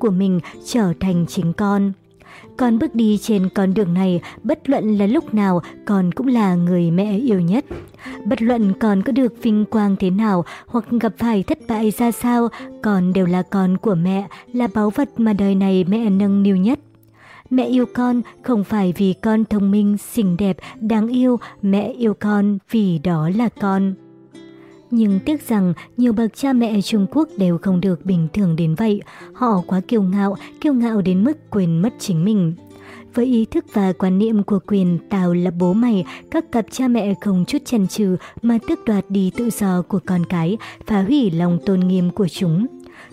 của mình trở thành chính con. Con bước đi trên con đường này, bất luận là lúc nào, con cũng là người mẹ yêu nhất. Bất luận con có được vinh quang thế nào hoặc gặp phải thất bại ra sao, con đều là con của mẹ, là báu vật mà đời này mẹ nâng niu nhất. Mẹ yêu con không phải vì con thông minh, xinh đẹp, đáng yêu, mẹ yêu con vì đó là con. Nhưng tiếc rằng nhiều bậc cha mẹ Trung Quốc đều không được bình thường đến vậy. Họ quá kiêu ngạo, kiêu ngạo đến mức quên mất chính mình. Với ý thức và quan niệm của quyền Tào là bố mày, các cặp cha mẹ không chút chần chừ mà tước đoạt đi tự do của con cái, phá hủy lòng tôn nghiêm của chúng.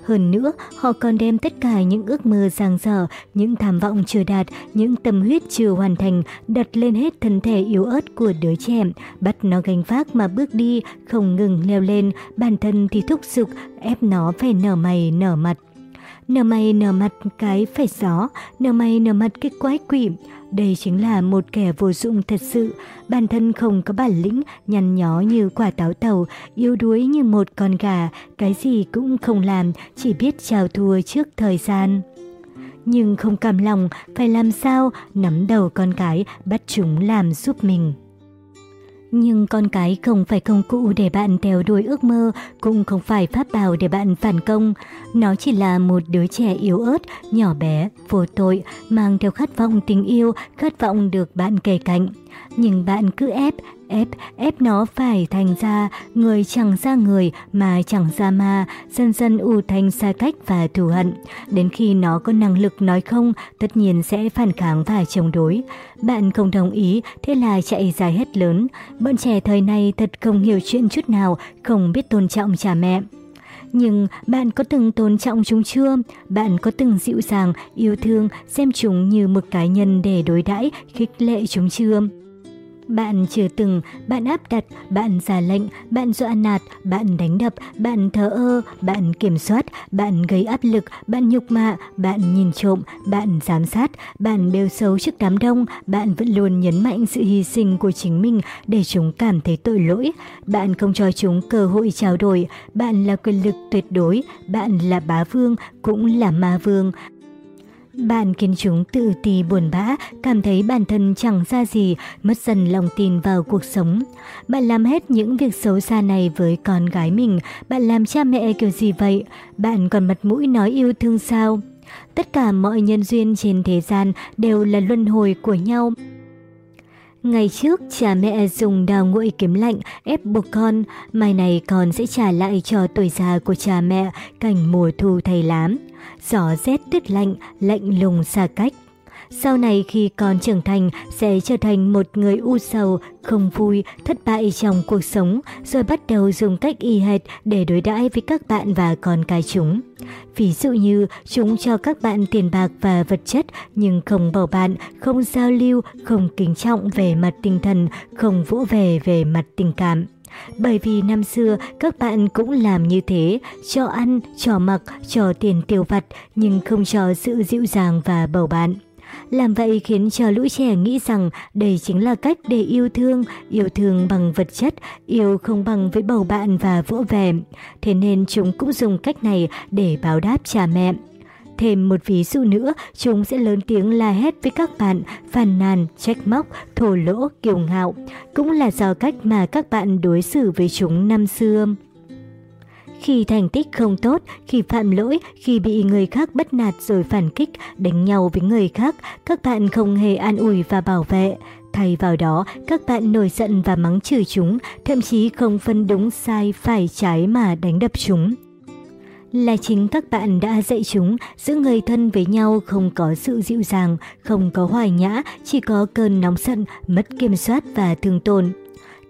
Hơn nữa, họ còn đem tất cả những ước mơ giang dở, những tham vọng chưa đạt, những tâm huyết chưa hoàn thành, đặt lên hết thân thể yếu ớt của đứa trẻ, bắt nó gánh vác mà bước đi, không ngừng leo lên, bản thân thì thúc giục, ép nó phải nở mày nở mặt. Nở mày nở mặt cái phải gió, nở mày nở mặt cái quái quỷ. Đây chính là một kẻ vô dụng thật sự, bản thân không có bản lĩnh, nhăn nhó như quả táo tàu, yếu đuối như một con gà, cái gì cũng không làm, chỉ biết chào thua trước thời gian. Nhưng không cảm lòng, phải làm sao nắm đầu con cái bắt chúng làm giúp mình. Nhưng con cái không phải công cụ để bạn theo đuổi ước mơ, cũng không phải pháp bảo để bạn phản công. Nó chỉ là một đứa trẻ yếu ớt, nhỏ bé, vô tội, mang theo khát vọng tình yêu, khát vọng được bạn kề cạnh. Nhưng bạn cứ ép, ép, ép nó phải thành ra người chẳng ra người mà chẳng ra ma, dần dần ủ thành xa cách và thù hận. Đến khi nó có năng lực nói không, tất nhiên sẽ phản kháng và chống đối. Bạn không đồng ý, thế là chạy dài hết lớn. Bọn trẻ thời này thật không hiểu chuyện chút nào, không biết tôn trọng cha mẹ. Nhưng bạn có từng tôn trọng chúng chưa? Bạn có từng dịu dàng, yêu thương, xem chúng như một cá nhân để đối đãi, khích lệ chúng chưa? Bạn chưa từng, bạn áp đặt, bạn giả lệnh, bạn dọa nạt, bạn đánh đập, bạn thờ ơ, bạn kiểm soát, bạn gây áp lực, bạn nhục mạ, bạn nhìn trộm, bạn giám sát, bạn bêu xấu trước đám đông, bạn vẫn luôn nhấn mạnh sự hy sinh của chính mình để chúng cảm thấy tội lỗi. Bạn không cho chúng cơ hội trao đổi, bạn là quyền lực tuyệt đối, bạn là bá vương, cũng là ma vương, bạn khiến chúng tự ti buồn bã, cảm thấy bản thân chẳng ra gì, mất dần lòng tin vào cuộc sống. Bạn làm hết những việc xấu xa này với con gái mình, bạn làm cha mẹ kiểu gì vậy? Bạn còn mặt mũi nói yêu thương sao? Tất cả mọi nhân duyên trên thế gian đều là luân hồi của nhau. Ngày trước, cha mẹ dùng đào nguội kiếm lạnh ép buộc con, mai này con sẽ trả lại cho tuổi già của cha mẹ cảnh mùa thu thay lám gió rét tuyết lạnh, lạnh lùng xa cách. Sau này khi con trưởng thành sẽ trở thành một người u sầu, không vui, thất bại trong cuộc sống, rồi bắt đầu dùng cách y hệt để đối đãi với các bạn và con cái chúng. Ví dụ như chúng cho các bạn tiền bạc và vật chất nhưng không bầu bạn, không giao lưu, không kính trọng về mặt tinh thần, không vỗ về về mặt tình cảm. Bởi vì năm xưa các bạn cũng làm như thế, cho ăn, cho mặc, cho tiền tiêu vặt nhưng không cho sự dịu dàng và bầu bạn. Làm vậy khiến cho lũ trẻ nghĩ rằng đây chính là cách để yêu thương, yêu thương bằng vật chất, yêu không bằng với bầu bạn và vỗ về. Thế nên chúng cũng dùng cách này để báo đáp cha mẹ. Thêm một ví dụ nữa, chúng sẽ lớn tiếng la hét với các bạn, phàn nàn, trách móc, thổ lỗ, kiêu ngạo. Cũng là do cách mà các bạn đối xử với chúng năm xưa. Khi thành tích không tốt, khi phạm lỗi, khi bị người khác bất nạt rồi phản kích, đánh nhau với người khác, các bạn không hề an ủi và bảo vệ. Thay vào đó, các bạn nổi giận và mắng chửi chúng, thậm chí không phân đúng sai phải trái mà đánh đập chúng là chính các bạn đã dạy chúng giữa người thân với nhau không có sự dịu dàng, không có hoài nhã, chỉ có cơn nóng giận, mất kiểm soát và thương tổn.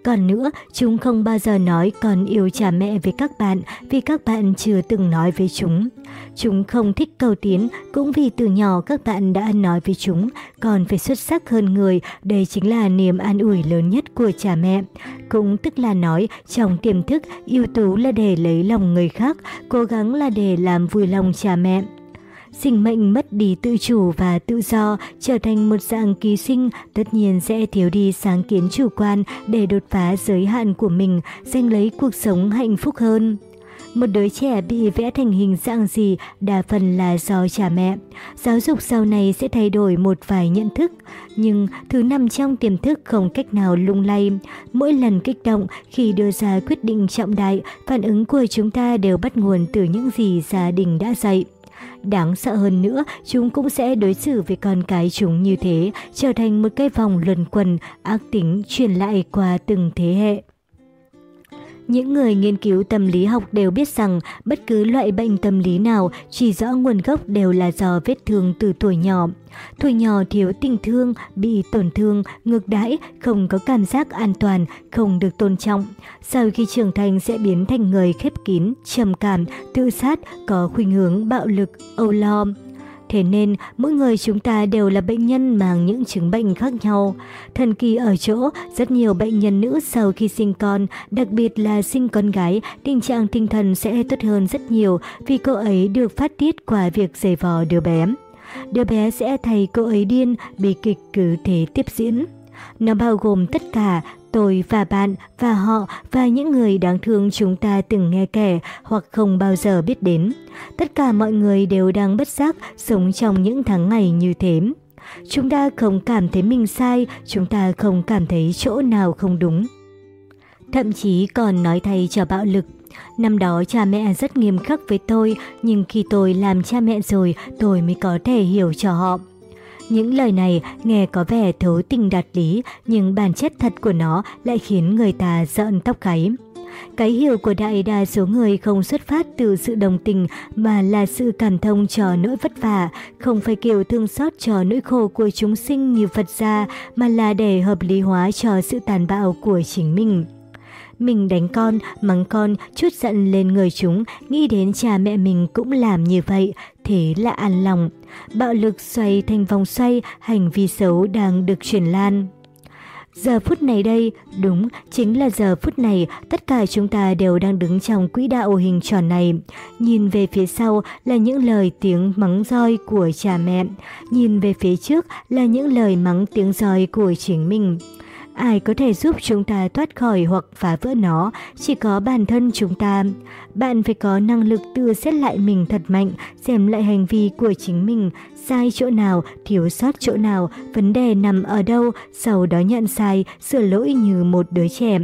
Còn nữa, chúng không bao giờ nói còn yêu cha mẹ với các bạn vì các bạn chưa từng nói với chúng. Chúng không thích cầu tiến cũng vì từ nhỏ các bạn đã nói với chúng còn phải xuất sắc hơn người, đây chính là niềm an ủi lớn nhất của cha mẹ. Cũng tức là nói trong tiềm thức ưu tú là để lấy lòng người khác, cố gắng là để làm vui lòng cha mẹ. Sinh mệnh mất đi tự chủ và tự do, trở thành một dạng ký sinh, tất nhiên sẽ thiếu đi sáng kiến chủ quan để đột phá giới hạn của mình, giành lấy cuộc sống hạnh phúc hơn. Một đứa trẻ bị vẽ thành hình dạng gì đa phần là do cha mẹ. Giáo dục sau này sẽ thay đổi một vài nhận thức, nhưng thứ nằm trong tiềm thức không cách nào lung lay. Mỗi lần kích động khi đưa ra quyết định trọng đại, phản ứng của chúng ta đều bắt nguồn từ những gì gia đình đã dạy. Đáng sợ hơn nữa, chúng cũng sẽ đối xử với con cái chúng như thế, trở thành một cái vòng luẩn quẩn, ác tính truyền lại qua từng thế hệ. Những người nghiên cứu tâm lý học đều biết rằng bất cứ loại bệnh tâm lý nào chỉ rõ nguồn gốc đều là do vết thương từ tuổi nhỏ. Tuổi nhỏ thiếu tình thương, bị tổn thương, ngược đãi, không có cảm giác an toàn, không được tôn trọng. Sau khi trưởng thành sẽ biến thành người khép kín, trầm cảm, tự sát, có khuynh hướng bạo lực, âu lo. Thế nên, mỗi người chúng ta đều là bệnh nhân mang những chứng bệnh khác nhau. Thần kỳ ở chỗ, rất nhiều bệnh nhân nữ sau khi sinh con, đặc biệt là sinh con gái, tình trạng tinh thần sẽ tốt hơn rất nhiều vì cô ấy được phát tiết qua việc giày vò đứa bé. Đứa bé sẽ thay cô ấy điên, bi kịch cứ thế tiếp diễn. Nó bao gồm tất cả tôi và bạn và họ và những người đáng thương chúng ta từng nghe kể hoặc không bao giờ biết đến. Tất cả mọi người đều đang bất giác sống trong những tháng ngày như thế. Chúng ta không cảm thấy mình sai, chúng ta không cảm thấy chỗ nào không đúng. Thậm chí còn nói thay cho bạo lực. Năm đó cha mẹ rất nghiêm khắc với tôi, nhưng khi tôi làm cha mẹ rồi, tôi mới có thể hiểu cho họ. Những lời này nghe có vẻ thấu tình đạt lý, nhưng bản chất thật của nó lại khiến người ta giận tóc gáy. Cái hiểu của đại đa số người không xuất phát từ sự đồng tình mà là sự cảm thông cho nỗi vất vả, không phải kiểu thương xót cho nỗi khổ của chúng sinh như Phật gia mà là để hợp lý hóa cho sự tàn bạo của chính mình. Mình đánh con, mắng con, chút giận lên người chúng, nghĩ đến cha mẹ mình cũng làm như vậy, thế là an lòng. Bạo lực xoay thành vòng xoay, hành vi xấu đang được truyền lan. Giờ phút này đây, đúng, chính là giờ phút này, tất cả chúng ta đều đang đứng trong quỹ đạo hình tròn này. Nhìn về phía sau là những lời tiếng mắng roi của cha mẹ, nhìn về phía trước là những lời mắng tiếng roi của chính mình. Ai có thể giúp chúng ta thoát khỏi hoặc phá vỡ nó, chỉ có bản thân chúng ta. Bạn phải có năng lực tự xét lại mình thật mạnh, xem lại hành vi của chính mình, sai chỗ nào, thiếu sót chỗ nào, vấn đề nằm ở đâu, sau đó nhận sai, sửa lỗi như một đứa trẻ.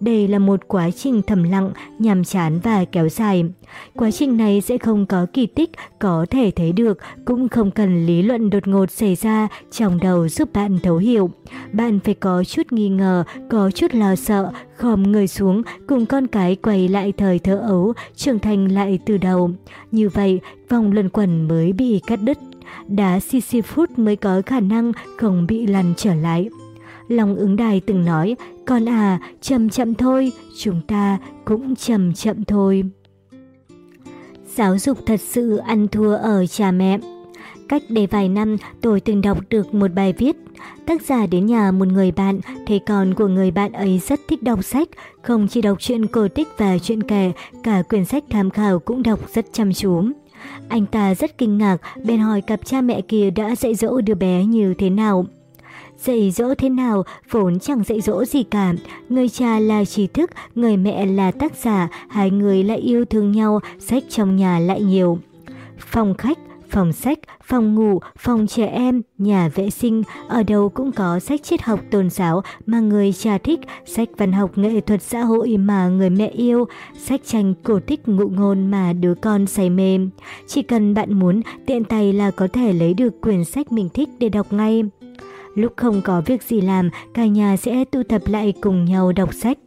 Đây là một quá trình thầm lặng, nhàm chán và kéo dài. Quá trình này sẽ không có kỳ tích có thể thấy được, cũng không cần lý luận đột ngột xảy ra trong đầu giúp bạn thấu hiểu. Bạn phải có chút nghi ngờ, có chút lo sợ, khom người xuống, cùng con cái quay lại thời thơ ấu, trưởng thành lại từ đầu. Như vậy, vòng luẩn quẩn mới bị cắt đứt. Đá Sisyphus mới có khả năng không bị lăn trở lại. Long ứng đài từng nói, con à, chậm chậm thôi, chúng ta cũng chậm chậm thôi. Giáo dục thật sự ăn thua ở cha mẹ. Cách đây vài năm, tôi từng đọc được một bài viết. Tác giả đến nhà một người bạn, thấy con của người bạn ấy rất thích đọc sách, không chỉ đọc chuyện cổ tích và chuyện kể, cả quyển sách tham khảo cũng đọc rất chăm chú. Anh ta rất kinh ngạc, bèn hỏi cặp cha mẹ kia đã dạy dỗ đứa bé như thế nào. Dạy dỗ thế nào vốn chẳng dạy dỗ gì cả. Người cha là trí thức, người mẹ là tác giả, hai người lại yêu thương nhau, sách trong nhà lại nhiều. Phòng khách, phòng sách, phòng ngủ, phòng trẻ em, nhà vệ sinh, ở đâu cũng có sách triết học tôn giáo mà người cha thích, sách văn học nghệ thuật xã hội mà người mẹ yêu, sách tranh cổ tích ngụ ngôn mà đứa con say mê. Chỉ cần bạn muốn, tiện tay là có thể lấy được quyển sách mình thích để đọc ngay. Lúc không có việc gì làm, cả nhà sẽ tụ tập lại cùng nhau đọc sách.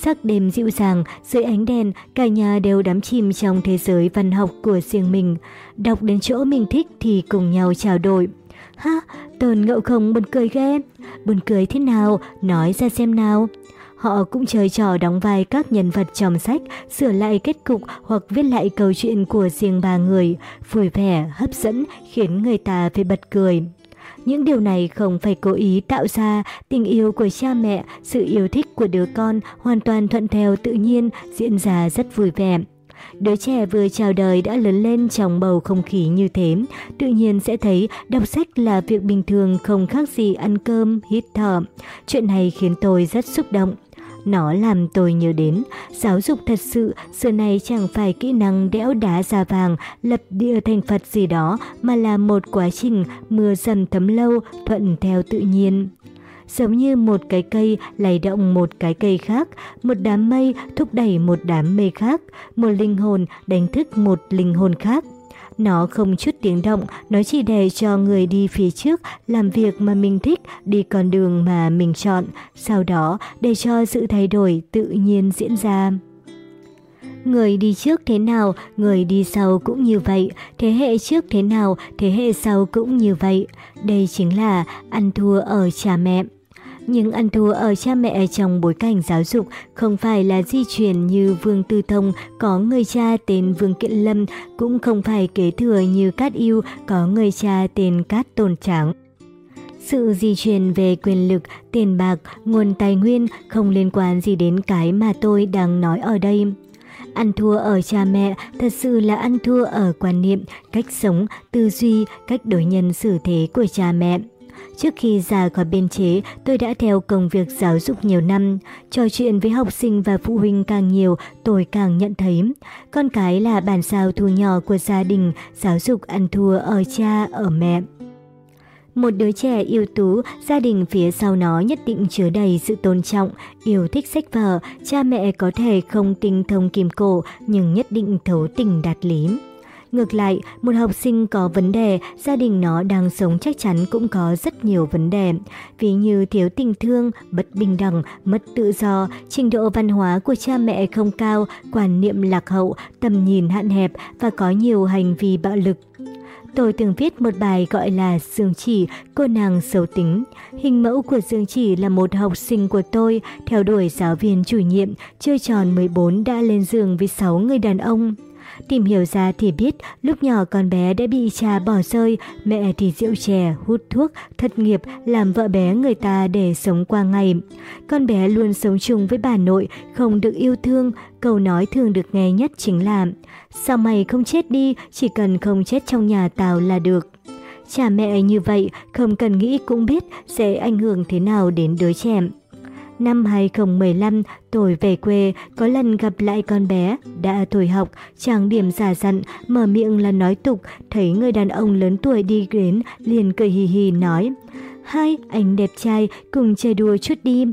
Sắc đêm dịu dàng, dưới ánh đèn, cả nhà đều đắm chìm trong thế giới văn học của riêng mình. Đọc đến chỗ mình thích thì cùng nhau trao đổi. Ha, tờn ngậu không buồn cười ghê. Buồn cười thế nào, nói ra xem nào. Họ cũng chơi trò đóng vai các nhân vật trong sách, sửa lại kết cục hoặc viết lại câu chuyện của riêng ba người, vui vẻ, hấp dẫn, khiến người ta phải bật cười. Những điều này không phải cố ý tạo ra, tình yêu của cha mẹ, sự yêu thích của đứa con hoàn toàn thuận theo tự nhiên, diễn ra rất vui vẻ. Đứa trẻ vừa chào đời đã lớn lên trong bầu không khí như thế, tự nhiên sẽ thấy đọc sách là việc bình thường không khác gì ăn cơm, hít thở. Chuyện này khiến tôi rất xúc động. Nó làm tôi nhớ đến, giáo dục thật sự, xưa này chẳng phải kỹ năng đẽo đá ra vàng, lập địa thành Phật gì đó, mà là một quá trình mưa dầm thấm lâu, thuận theo tự nhiên giống như một cái cây lay động một cái cây khác, một đám mây thúc đẩy một đám mây khác, một linh hồn đánh thức một linh hồn khác. Nó không chút tiếng động, nó chỉ để cho người đi phía trước làm việc mà mình thích, đi con đường mà mình chọn, sau đó để cho sự thay đổi tự nhiên diễn ra. Người đi trước thế nào, người đi sau cũng như vậy, thế hệ trước thế nào, thế hệ sau cũng như vậy. Đây chính là ăn thua ở cha mẹ. Nhưng ăn thua ở cha mẹ trong bối cảnh giáo dục không phải là di truyền như Vương Tư Thông có người cha tên Vương Kiện Lâm, cũng không phải kế thừa như Cát Yêu có người cha tên Cát Tôn Tráng. Sự di truyền về quyền lực, tiền bạc, nguồn tài nguyên không liên quan gì đến cái mà tôi đang nói ở đây. Ăn thua ở cha mẹ thật sự là ăn thua ở quan niệm, cách sống, tư duy, cách đối nhân xử thế của cha mẹ. Trước khi ra khỏi biên chế, tôi đã theo công việc giáo dục nhiều năm. Trò chuyện với học sinh và phụ huynh càng nhiều, tôi càng nhận thấy. Con cái là bản sao thu nhỏ của gia đình, giáo dục ăn thua ở cha, ở mẹ. Một đứa trẻ yêu tú, gia đình phía sau nó nhất định chứa đầy sự tôn trọng, yêu thích sách vở, cha mẹ có thể không tinh thông kim cổ nhưng nhất định thấu tình đạt lý. Ngược lại, một học sinh có vấn đề, gia đình nó đang sống chắc chắn cũng có rất nhiều vấn đề. Ví như thiếu tình thương, bất bình đẳng, mất tự do, trình độ văn hóa của cha mẹ không cao, quan niệm lạc hậu, tầm nhìn hạn hẹp và có nhiều hành vi bạo lực. Tôi từng viết một bài gọi là Dương Chỉ, cô nàng xấu tính. Hình mẫu của Dương Chỉ là một học sinh của tôi, theo đuổi giáo viên chủ nhiệm, chưa tròn 14 đã lên giường với 6 người đàn ông. Tìm hiểu ra thì biết lúc nhỏ con bé đã bị cha bỏ rơi, mẹ thì rượu chè, hút thuốc, thất nghiệp, làm vợ bé người ta để sống qua ngày. Con bé luôn sống chung với bà nội, không được yêu thương, câu nói thường được nghe nhất chính là Sao mày không chết đi, chỉ cần không chết trong nhà tao là được. Cha mẹ như vậy không cần nghĩ cũng biết sẽ ảnh hưởng thế nào đến đứa trẻ. Năm 2015, tôi về quê, có lần gặp lại con bé, đã tuổi học, trang điểm giả dặn, mở miệng là nói tục, thấy người đàn ông lớn tuổi đi đến, liền cười hì hì nói, Hai, anh đẹp trai, cùng chơi đùa chút đi.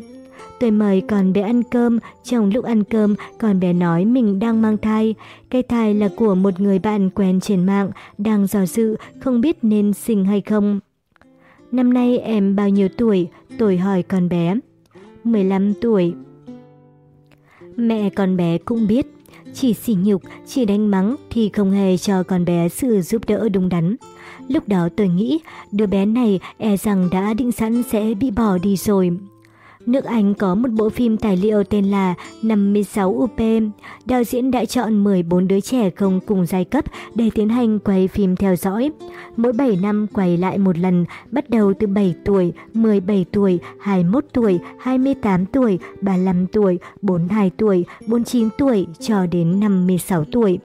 Tôi mời con bé ăn cơm, trong lúc ăn cơm, con bé nói mình đang mang thai. Cái thai là của một người bạn quen trên mạng, đang dò dự, không biết nên sinh hay không. Năm nay em bao nhiêu tuổi? Tôi hỏi con bé. 15 tuổi. Mẹ con bé cũng biết, chỉ xỉ nhục, chỉ đánh mắng thì không hề cho con bé sự giúp đỡ đúng đắn. Lúc đó tôi nghĩ, đứa bé này e rằng đã định sẵn sẽ bị bỏ đi rồi. Nước Anh có một bộ phim tài liệu tên là 56 UP. Đạo diễn đã chọn 14 đứa trẻ không cùng giai cấp để tiến hành quay phim theo dõi. Mỗi 7 năm quay lại một lần, bắt đầu từ 7 tuổi, 17 tuổi, 21 tuổi, 28 tuổi, 35 tuổi, 42 tuổi, 49 tuổi cho đến 56 tuổi.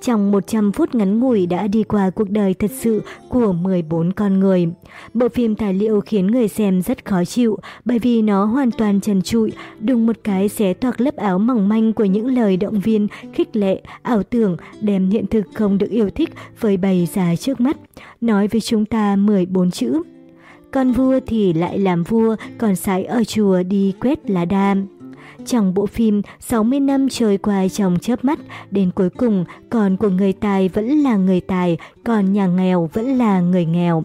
Trong 100 phút ngắn ngủi đã đi qua cuộc đời thật sự của 14 con người. Bộ phim tài liệu khiến người xem rất khó chịu bởi vì nó hoàn toàn trần trụi, đùng một cái xé toạc lớp áo mỏng manh của những lời động viên, khích lệ, ảo tưởng, đem hiện thực không được yêu thích với bày ra trước mắt. Nói với chúng ta 14 chữ. Con vua thì lại làm vua, còn sái ở chùa đi quét lá đam. Trong bộ phim, 60 năm trôi qua trong chớp mắt, đến cuối cùng, con của người tài vẫn là người tài, còn nhà nghèo vẫn là người nghèo.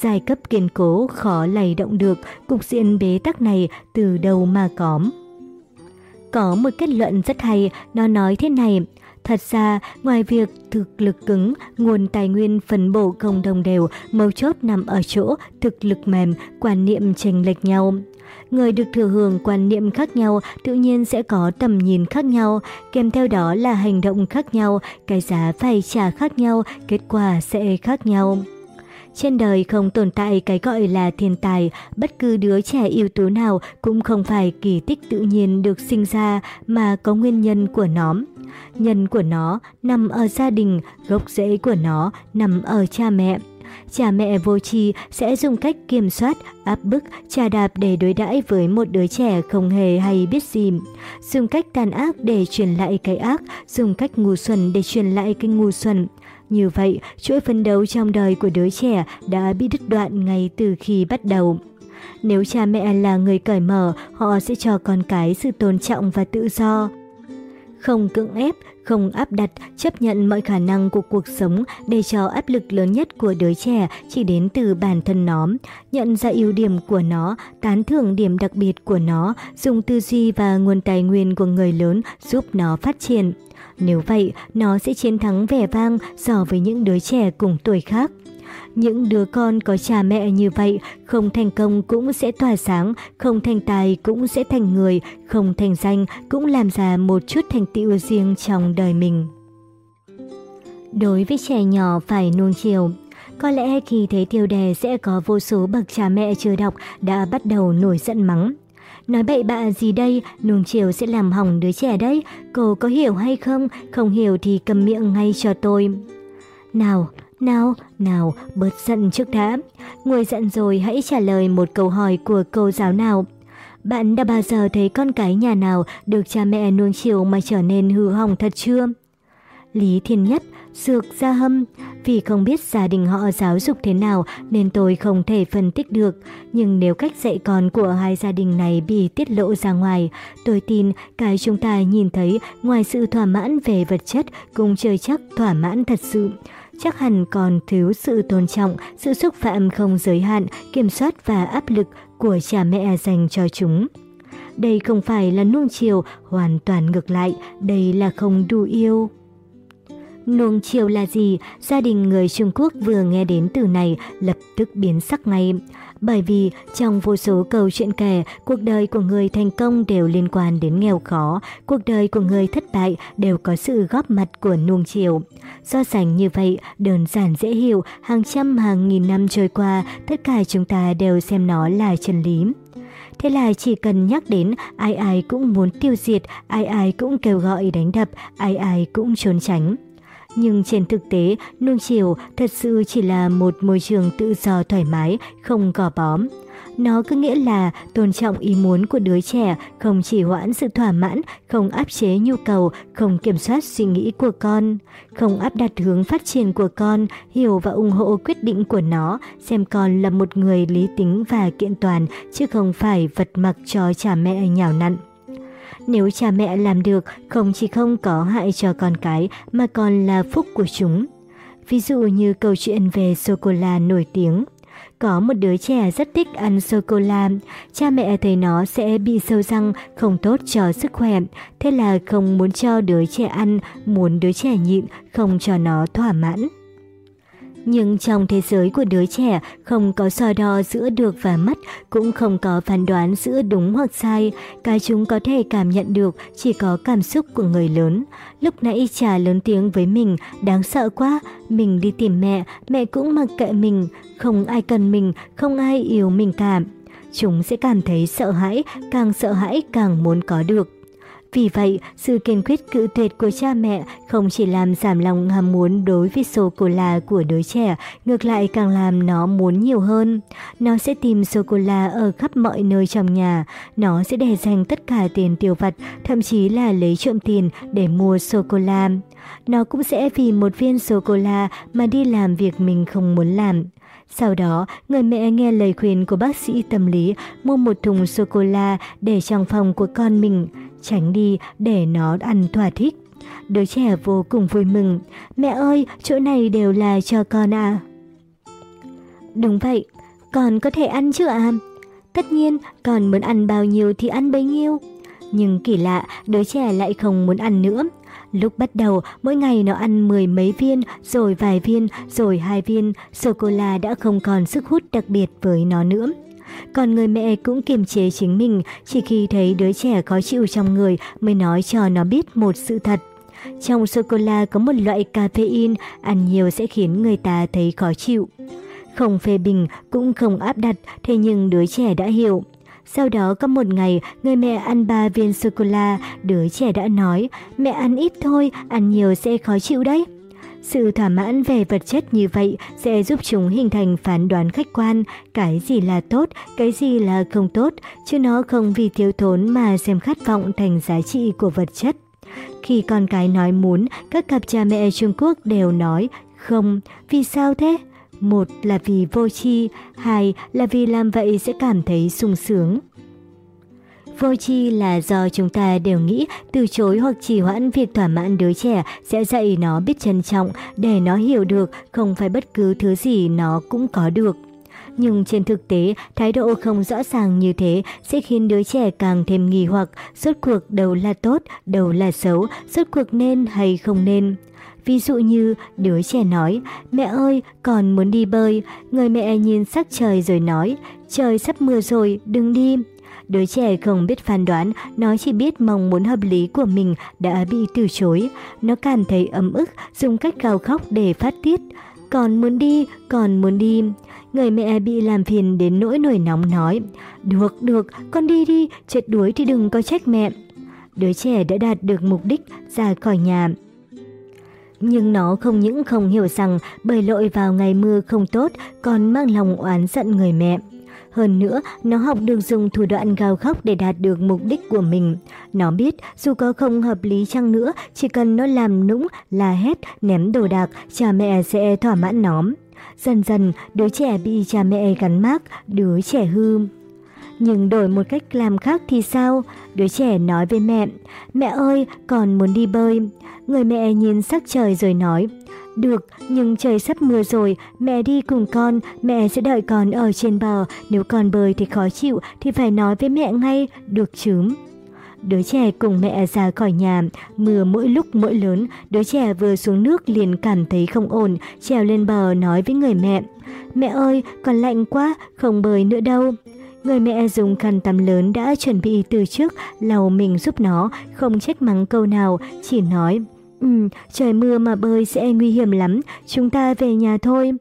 Giai cấp kiên cố khó lay động được, cục diện bế tắc này từ đâu mà có. Có một kết luận rất hay, nó nói thế này, Thật ra, ngoài việc thực lực cứng, nguồn tài nguyên phân bổ không đồng đều, mấu chốt nằm ở chỗ thực lực mềm, quan niệm chênh lệch nhau. Người được thừa hưởng quan niệm khác nhau tự nhiên sẽ có tầm nhìn khác nhau, kèm theo đó là hành động khác nhau, cái giá phải trả khác nhau, kết quả sẽ khác nhau. Trên đời không tồn tại cái gọi là thiên tài, bất cứ đứa trẻ yếu tố nào cũng không phải kỳ tích tự nhiên được sinh ra mà có nguyên nhân của nó. Nhân của nó nằm ở gia đình, gốc rễ của nó nằm ở cha mẹ. Cha mẹ vô tri sẽ dùng cách kiểm soát, áp bức, trà đạp để đối đãi với một đứa trẻ không hề hay biết gì. Dùng cách tàn ác để truyền lại cái ác, dùng cách ngu xuẩn để truyền lại cái ngu xuẩn. Như vậy, chuỗi phấn đấu trong đời của đứa trẻ đã bị đứt đoạn ngay từ khi bắt đầu. Nếu cha mẹ là người cởi mở, họ sẽ cho con cái sự tôn trọng và tự do. Không cưỡng ép, không áp đặt, chấp nhận mọi khả năng của cuộc sống để cho áp lực lớn nhất của đứa trẻ chỉ đến từ bản thân nó, nhận ra ưu điểm của nó, tán thưởng điểm đặc biệt của nó, dùng tư duy và nguồn tài nguyên của người lớn giúp nó phát triển. Nếu vậy, nó sẽ chiến thắng vẻ vang so với những đứa trẻ cùng tuổi khác. Những đứa con có cha mẹ như vậy, không thành công cũng sẽ tỏa sáng, không thành tài cũng sẽ thành người, không thành danh cũng làm ra một chút thành tựu riêng trong đời mình. Đối với trẻ nhỏ phải nuông chiều, có lẽ khi thấy tiêu đề sẽ có vô số bậc cha mẹ chưa đọc đã bắt đầu nổi giận mắng. Nói bậy bạ gì đây, nuông chiều sẽ làm hỏng đứa trẻ đấy, cô có hiểu hay không, không hiểu thì cầm miệng ngay cho tôi. Nào, nào, nào, bớt giận trước đã. Người giận rồi hãy trả lời một câu hỏi của cô giáo nào. Bạn đã bao giờ thấy con cái nhà nào được cha mẹ nuông chiều mà trở nên hư hỏng thật chưa? Lý Thiên Nhất, Dược Gia Hâm. Vì không biết gia đình họ giáo dục thế nào nên tôi không thể phân tích được. Nhưng nếu cách dạy con của hai gia đình này bị tiết lộ ra ngoài, tôi tin cái chúng ta nhìn thấy ngoài sự thỏa mãn về vật chất cũng chơi chắc thỏa mãn thật sự chắc hẳn còn thiếu sự tôn trọng, sự xúc phạm không giới hạn, kiểm soát và áp lực của cha mẹ dành cho chúng. Đây không phải là nuông chiều, hoàn toàn ngược lại, đây là không đủ yêu. Nuông chiều là gì? Gia đình người Trung Quốc vừa nghe đến từ này lập tức biến sắc ngay. Bởi vì trong vô số câu chuyện kể, cuộc đời của người thành công đều liên quan đến nghèo khó, cuộc đời của người thất bại đều có sự góp mặt của nuông chiều. So sánh như vậy, đơn giản dễ hiểu, hàng trăm hàng nghìn năm trôi qua, tất cả chúng ta đều xem nó là chân lý. Thế là chỉ cần nhắc đến, ai ai cũng muốn tiêu diệt, ai ai cũng kêu gọi đánh đập, ai ai cũng trốn tránh. Nhưng trên thực tế, nuông chiều thật sự chỉ là một môi trường tự do thoải mái, không gò bóm. Nó cứ nghĩa là tôn trọng ý muốn của đứa trẻ, không chỉ hoãn sự thỏa mãn, không áp chế nhu cầu, không kiểm soát suy nghĩ của con, không áp đặt hướng phát triển của con, hiểu và ủng hộ quyết định của nó, xem con là một người lý tính và kiện toàn, chứ không phải vật mặc cho cha mẹ nhào nặn. Nếu cha mẹ làm được, không chỉ không có hại cho con cái mà còn là phúc của chúng. Ví dụ như câu chuyện về sô-cô-la nổi tiếng. Có một đứa trẻ rất thích ăn sô-cô-la, cha mẹ thấy nó sẽ bị sâu răng, không tốt cho sức khỏe, thế là không muốn cho đứa trẻ ăn, muốn đứa trẻ nhịn, không cho nó thỏa mãn. Nhưng trong thế giới của đứa trẻ không có so đo giữa được và mất, cũng không có phán đoán giữa đúng hoặc sai. Cái chúng có thể cảm nhận được chỉ có cảm xúc của người lớn. Lúc nãy trà lớn tiếng với mình, đáng sợ quá, mình đi tìm mẹ, mẹ cũng mặc kệ mình, không ai cần mình, không ai yêu mình cả. Chúng sẽ cảm thấy sợ hãi, càng sợ hãi càng muốn có được. Vì vậy, sự kiên quyết cự tuyệt của cha mẹ không chỉ làm giảm lòng ham muốn đối với sô-cô-la của đứa trẻ, ngược lại càng làm nó muốn nhiều hơn. Nó sẽ tìm sô-cô-la ở khắp mọi nơi trong nhà. Nó sẽ để dành tất cả tiền tiêu vặt, thậm chí là lấy trộm tiền để mua sô-cô-la. Nó cũng sẽ vì một viên sô-cô-la mà đi làm việc mình không muốn làm. Sau đó, người mẹ nghe lời khuyên của bác sĩ tâm lý mua một thùng sô-cô-la để trong phòng của con mình tránh đi để nó ăn thỏa thích. Đứa trẻ vô cùng vui mừng. Mẹ ơi, chỗ này đều là cho con à. Đúng vậy, con có thể ăn chứ à? Tất nhiên, con muốn ăn bao nhiêu thì ăn bấy nhiêu. Nhưng kỳ lạ, đứa trẻ lại không muốn ăn nữa. Lúc bắt đầu, mỗi ngày nó ăn mười mấy viên, rồi vài viên, rồi hai viên, sô-cô-la đã không còn sức hút đặc biệt với nó nữa. Còn người mẹ cũng kiềm chế chính mình, chỉ khi thấy đứa trẻ khó chịu trong người mới nói cho nó biết một sự thật. Trong sô-cô-la có một loại caffeine, ăn nhiều sẽ khiến người ta thấy khó chịu. Không phê bình, cũng không áp đặt, thế nhưng đứa trẻ đã hiểu. Sau đó có một ngày, người mẹ ăn ba viên sô-cô-la, đứa trẻ đã nói, mẹ ăn ít thôi, ăn nhiều sẽ khó chịu đấy. Sự thỏa mãn về vật chất như vậy sẽ giúp chúng hình thành phán đoán khách quan, cái gì là tốt, cái gì là không tốt, chứ nó không vì thiếu thốn mà xem khát vọng thành giá trị của vật chất. Khi con cái nói muốn, các cặp cha mẹ Trung Quốc đều nói không, vì sao thế? Một là vì vô tri, hai là vì làm vậy sẽ cảm thấy sung sướng. Vô tri là do chúng ta đều nghĩ từ chối hoặc trì hoãn việc thỏa mãn đứa trẻ sẽ dạy nó biết trân trọng để nó hiểu được không phải bất cứ thứ gì nó cũng có được. Nhưng trên thực tế, thái độ không rõ ràng như thế sẽ khiến đứa trẻ càng thêm nghi hoặc rốt cuộc đâu là tốt, đâu là xấu, rốt cuộc nên hay không nên. Ví dụ như đứa trẻ nói, mẹ ơi, con muốn đi bơi. Người mẹ nhìn sắc trời rồi nói, trời sắp mưa rồi, đừng đi. Đứa trẻ không biết phán đoán, nó chỉ biết mong muốn hợp lý của mình đã bị từ chối. Nó cảm thấy ấm ức, dùng cách gào khóc để phát tiết. Còn muốn đi, còn muốn đi. Người mẹ bị làm phiền đến nỗi nổi nóng nói. Được, được, con đi đi, chết đuối thì đừng có trách mẹ. Đứa trẻ đã đạt được mục đích ra khỏi nhà. Nhưng nó không những không hiểu rằng bơi lội vào ngày mưa không tốt, còn mang lòng oán giận người mẹ. Hơn nữa, nó học được dùng thủ đoạn gào khóc để đạt được mục đích của mình. Nó biết, dù có không hợp lý chăng nữa, chỉ cần nó làm nũng, la hét, ném đồ đạc, cha mẹ sẽ thỏa mãn nó. Dần dần, đứa trẻ bị cha mẹ gắn mác, đứa trẻ hư. Nhưng đổi một cách làm khác thì sao? Đứa trẻ nói với mẹ, mẹ ơi, con muốn đi bơi. Người mẹ nhìn sắc trời rồi nói, được, nhưng trời sắp mưa rồi, mẹ đi cùng con, mẹ sẽ đợi con ở trên bờ, nếu con bơi thì khó chịu thì phải nói với mẹ ngay, được chứ? Đứa trẻ cùng mẹ ra khỏi nhà, mưa mỗi lúc mỗi lớn, đứa trẻ vừa xuống nước liền cảm thấy không ổn, trèo lên bờ nói với người mẹ. Mẹ ơi, còn lạnh quá, không bơi nữa đâu. Người mẹ dùng khăn tắm lớn đã chuẩn bị từ trước, lau mình giúp nó, không trách mắng câu nào, chỉ nói Ừ, trời mưa mà bơi sẽ nguy hiểm lắm, chúng ta về nhà thôi.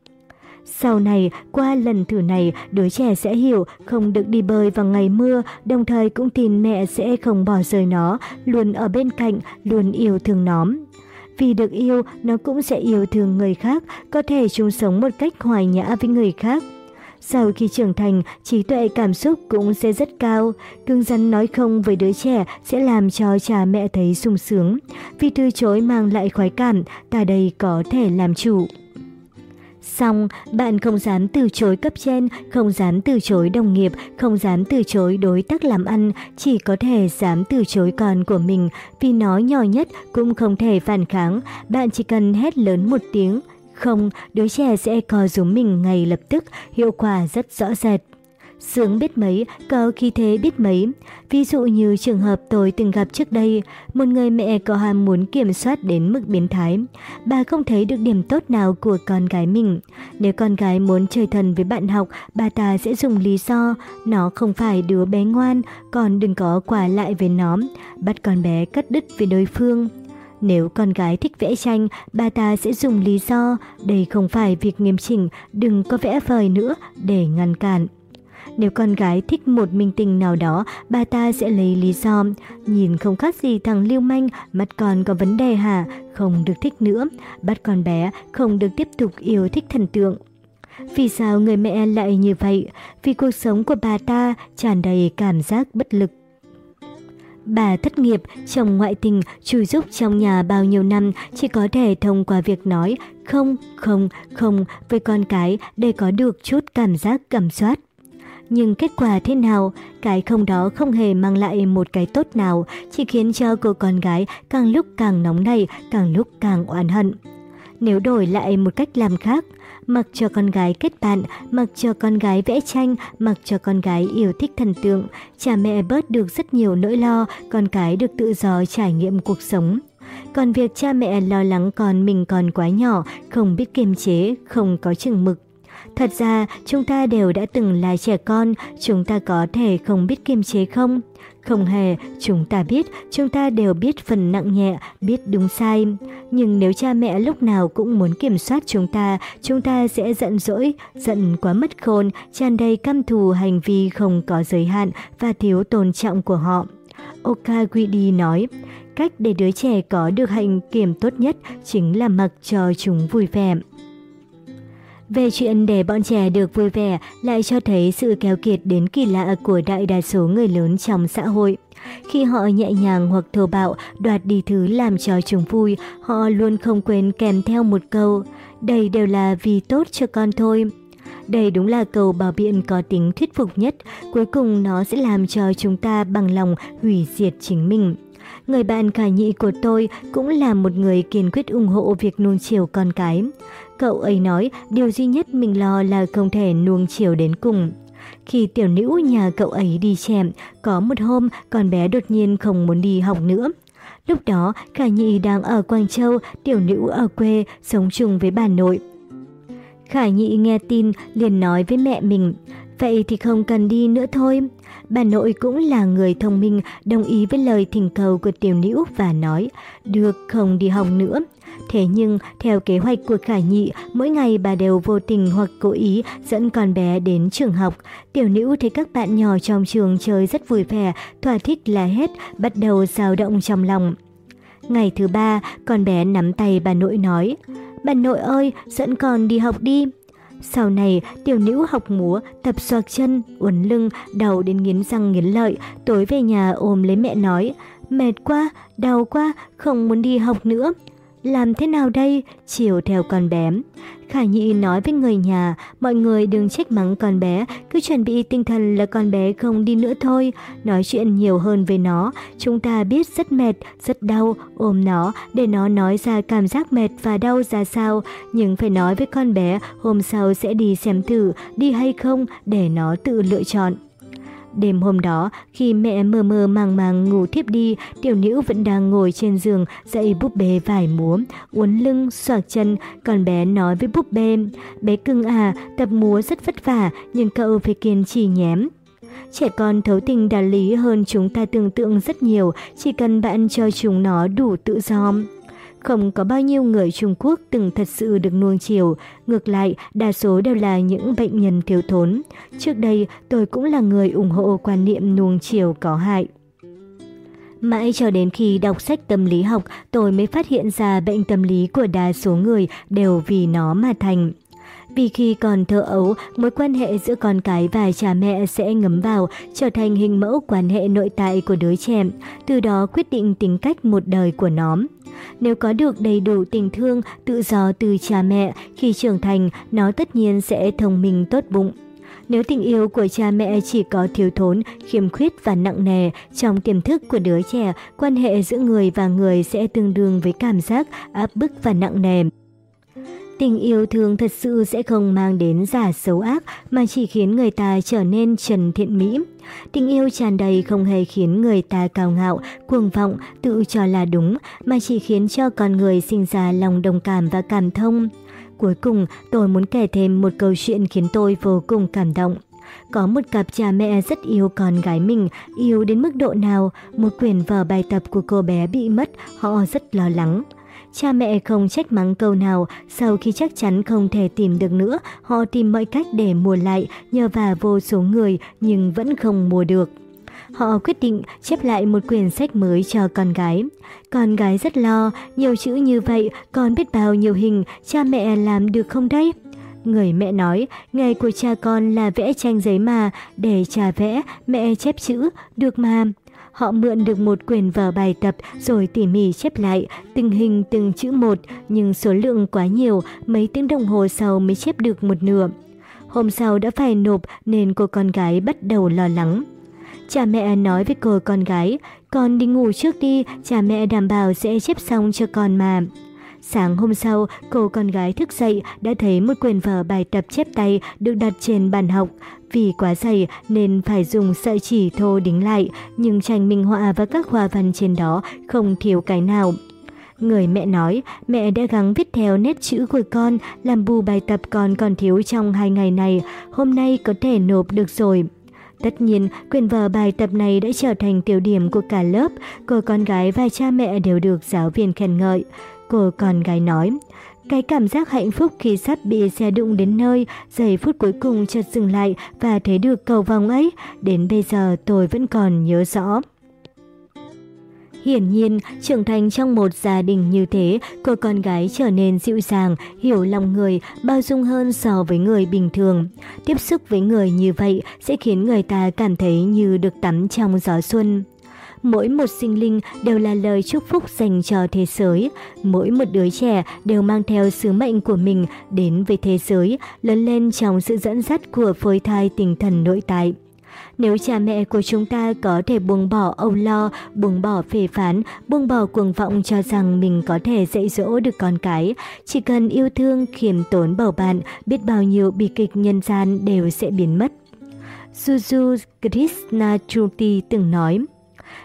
Sau này, qua lần thử này, đứa trẻ sẽ hiểu không được đi bơi vào ngày mưa, đồng thời cũng tin mẹ sẽ không bỏ rơi nó, luôn ở bên cạnh, luôn yêu thương nó. Vì được yêu, nó cũng sẽ yêu thương người khác, có thể chung sống một cách hoài nhã với người khác. Sau khi trưởng thành, trí tuệ cảm xúc cũng sẽ rất cao. Cưng rắn nói không với đứa trẻ sẽ làm cho cha mẹ thấy sung sướng. Vì từ chối mang lại khoái cảm, ta đây có thể làm chủ. Xong, bạn không dám từ chối cấp trên, không dám từ chối đồng nghiệp, không dám từ chối đối tác làm ăn, chỉ có thể dám từ chối con của mình, vì nó nhỏ nhất cũng không thể phản kháng, bạn chỉ cần hét lớn một tiếng, không, đứa trẻ sẽ co rúm mình ngay lập tức, hiệu quả rất rõ rệt. Sướng biết mấy, có khi thế biết mấy. Ví dụ như trường hợp tôi từng gặp trước đây, một người mẹ có ham muốn kiểm soát đến mức biến thái. Bà không thấy được điểm tốt nào của con gái mình. Nếu con gái muốn chơi thân với bạn học, bà ta sẽ dùng lý do nó không phải đứa bé ngoan, còn đừng có quả lại với nó, bắt con bé cắt đứt với đối phương. Nếu con gái thích vẽ tranh, bà ta sẽ dùng lý do đây không phải việc nghiêm chỉnh, đừng có vẽ vời nữa để ngăn cản. Nếu con gái thích một minh tinh nào đó, bà ta sẽ lấy lý do nhìn không khác gì thằng lưu manh, mặt con có vấn đề hả, không được thích nữa, bắt con bé không được tiếp tục yêu thích thần tượng. Vì sao người mẹ lại như vậy? Vì cuộc sống của bà ta tràn đầy cảm giác bất lực. Bà thất nghiệp, chồng ngoại tình, chui giúp trong nhà bao nhiêu năm chỉ có thể thông qua việc nói không, không, không với con cái để có được chút cảm giác cầm soát. Nhưng kết quả thế nào? Cái không đó không hề mang lại một cái tốt nào, chỉ khiến cho cô con gái càng lúc càng nóng nảy, càng lúc càng oán hận. Nếu đổi lại một cách làm khác, mặc cho con gái kết bạn, mặc cho con gái vẽ tranh, mặc cho con gái yêu thích thần tượng, cha mẹ bớt được rất nhiều nỗi lo, con cái được tự do trải nghiệm cuộc sống. Còn việc cha mẹ lo lắng con mình còn quá nhỏ, không biết kiềm chế, không có chừng mực. Thật ra, chúng ta đều đã từng là trẻ con, chúng ta có thể không biết kiềm chế không? Không hề, chúng ta biết, chúng ta đều biết phần nặng nhẹ, biết đúng sai. Nhưng nếu cha mẹ lúc nào cũng muốn kiểm soát chúng ta, chúng ta sẽ giận dỗi, giận quá mất khôn, tràn đầy căm thù hành vi không có giới hạn và thiếu tôn trọng của họ. Okagwidi nói, cách để đứa trẻ có được hạnh kiểm tốt nhất chính là mặc cho chúng vui vẻ. Về chuyện để bọn trẻ được vui vẻ lại cho thấy sự kéo kiệt đến kỳ lạ của đại đa số người lớn trong xã hội. Khi họ nhẹ nhàng hoặc thô bạo đoạt đi thứ làm cho chúng vui, họ luôn không quên kèm theo một câu, đây đều là vì tốt cho con thôi. Đây đúng là câu bảo biện có tính thuyết phục nhất, cuối cùng nó sẽ làm cho chúng ta bằng lòng hủy diệt chính mình. Người bạn khả nhị của tôi cũng là một người kiên quyết ủng hộ việc nuông chiều con cái. Cậu ấy nói điều duy nhất mình lo là không thể nuông chiều đến cùng. Khi tiểu nữ nhà cậu ấy đi chèm, có một hôm con bé đột nhiên không muốn đi học nữa. Lúc đó, Khả Nhị đang ở Quang Châu, tiểu nữ ở quê, sống chung với bà nội. Khả Nhị nghe tin liền nói với mẹ mình, vậy thì không cần đi nữa thôi. Bà nội cũng là người thông minh, đồng ý với lời thỉnh cầu của tiểu nữ và nói, được không đi học nữa. Thế nhưng, theo kế hoạch của khải Nhị, mỗi ngày bà đều vô tình hoặc cố ý dẫn con bé đến trường học. Tiểu nữ thấy các bạn nhỏ trong trường chơi rất vui vẻ, thỏa thích là hết, bắt đầu dao động trong lòng. Ngày thứ ba, con bé nắm tay bà nội nói, Bà nội ơi, dẫn con đi học đi. Sau này, tiểu nữ học múa, tập xoạc chân, uốn lưng, đầu đến nghiến răng nghiến lợi, tối về nhà ôm lấy mẹ nói, mệt quá, đau quá, không muốn đi học nữa. Làm thế nào đây? Chiều theo con bé. Khả nhị nói với người nhà, mọi người đừng trách mắng con bé, cứ chuẩn bị tinh thần là con bé không đi nữa thôi. Nói chuyện nhiều hơn với nó, chúng ta biết rất mệt, rất đau, ôm nó để nó nói ra cảm giác mệt và đau ra sao. Nhưng phải nói với con bé hôm sau sẽ đi xem thử, đi hay không để nó tự lựa chọn. Đêm hôm đó, khi mẹ mơ mơ màng màng ngủ thiếp đi, tiểu nữ vẫn đang ngồi trên giường dạy búp bê vải múa, uốn lưng, xoạc chân, còn bé nói với búp bê, bé cưng à, tập múa rất vất vả, nhưng cậu phải kiên trì nhém. Trẻ con thấu tình đạt lý hơn chúng ta tưởng tượng rất nhiều, chỉ cần bạn cho chúng nó đủ tự do. Không có bao nhiêu người Trung Quốc từng thật sự được nuông chiều, ngược lại đa số đều là những bệnh nhân thiếu thốn. Trước đây tôi cũng là người ủng hộ quan niệm nuông chiều có hại. Mãi cho đến khi đọc sách tâm lý học, tôi mới phát hiện ra bệnh tâm lý của đa số người đều vì nó mà thành. Vì khi còn thơ ấu, mối quan hệ giữa con cái và cha mẹ sẽ ngấm vào, trở thành hình mẫu quan hệ nội tại của đứa trẻ, từ đó quyết định tính cách một đời của nó. Nếu có được đầy đủ tình thương, tự do từ cha mẹ, khi trưởng thành, nó tất nhiên sẽ thông minh tốt bụng. Nếu tình yêu của cha mẹ chỉ có thiếu thốn, khiếm khuyết và nặng nề, trong tiềm thức của đứa trẻ, quan hệ giữa người và người sẽ tương đương với cảm giác áp bức và nặng nề. Tình yêu thương thật sự sẽ không mang đến giả xấu ác mà chỉ khiến người ta trở nên trần thiện mỹ. Tình yêu tràn đầy không hề khiến người ta cao ngạo, cuồng vọng, tự cho là đúng, mà chỉ khiến cho con người sinh ra lòng đồng cảm và cảm thông. Cuối cùng, tôi muốn kể thêm một câu chuyện khiến tôi vô cùng cảm động. Có một cặp cha mẹ rất yêu con gái mình, yêu đến mức độ nào, một quyển vở bài tập của cô bé bị mất, họ rất lo lắng. Cha mẹ không trách mắng câu nào, sau khi chắc chắn không thể tìm được nữa, họ tìm mọi cách để mua lại, nhờ và vô số người nhưng vẫn không mua được. Họ quyết định chép lại một quyển sách mới cho con gái. Con gái rất lo, nhiều chữ như vậy, con biết bao nhiêu hình, cha mẹ làm được không đấy? Người mẹ nói, nghề của cha con là vẽ tranh giấy mà, để cha vẽ, mẹ chép chữ, được mà. Họ mượn được một quyển vở bài tập rồi tỉ mỉ chép lại, từng hình từng chữ một, nhưng số lượng quá nhiều, mấy tiếng đồng hồ sau mới chép được một nửa. Hôm sau đã phải nộp nên cô con gái bắt đầu lo lắng. Cha mẹ nói với cô con gái, con đi ngủ trước đi, cha mẹ đảm bảo sẽ chép xong cho con mà. Sáng hôm sau, cô con gái thức dậy đã thấy một quyển vở bài tập chép tay được đặt trên bàn học. Vì quá dày nên phải dùng sợi chỉ thô đính lại, nhưng tranh minh họa và các hoa văn trên đó không thiếu cái nào. Người mẹ nói, mẹ đã gắng viết theo nét chữ của con, làm bù bài tập con còn thiếu trong hai ngày này, hôm nay có thể nộp được rồi. Tất nhiên, quyền vở bài tập này đã trở thành tiêu điểm của cả lớp, cô con gái và cha mẹ đều được giáo viên khen ngợi. Cô con gái nói, cái cảm giác hạnh phúc khi sắp bị xe đụng đến nơi, giây phút cuối cùng chợt dừng lại và thấy được cầu vòng ấy, đến bây giờ tôi vẫn còn nhớ rõ. Hiển nhiên, trưởng thành trong một gia đình như thế, cô con gái trở nên dịu dàng, hiểu lòng người, bao dung hơn so với người bình thường. Tiếp xúc với người như vậy sẽ khiến người ta cảm thấy như được tắm trong gió xuân. Mỗi một sinh linh đều là lời chúc phúc dành cho thế giới. Mỗi một đứa trẻ đều mang theo sứ mệnh của mình đến với thế giới, lớn lên trong sự dẫn dắt của phôi thai tinh thần nội tại. Nếu cha mẹ của chúng ta có thể buông bỏ âu lo, buông bỏ phê phán, buông bỏ cuồng vọng cho rằng mình có thể dạy dỗ được con cái, chỉ cần yêu thương, khiêm tốn bầu bạn, biết bao nhiêu bi kịch nhân gian đều sẽ biến mất. Suzu Krishna Truti từng nói,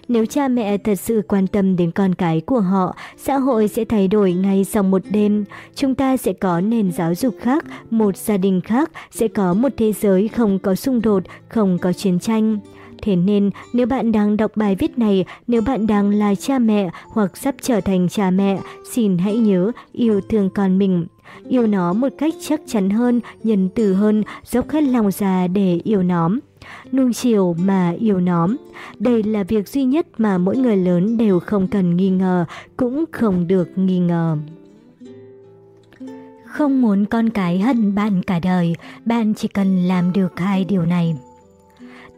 nếu cha mẹ thật sự quan tâm đến con cái của họ, xã hội sẽ thay đổi ngay sau một đêm. Chúng ta sẽ có nền giáo dục khác, một gia đình khác, sẽ có một thế giới không có xung đột, không có chiến tranh. Thế nên, nếu bạn đang đọc bài viết này, nếu bạn đang là cha mẹ hoặc sắp trở thành cha mẹ, xin hãy nhớ yêu thương con mình. Yêu nó một cách chắc chắn hơn, nhân từ hơn, dốc hết lòng ra để yêu nó nuông chiều mà yêu nóm. Đây là việc duy nhất mà mỗi người lớn đều không cần nghi ngờ, cũng không được nghi ngờ. Không muốn con cái hận bạn cả đời, bạn chỉ cần làm được hai điều này.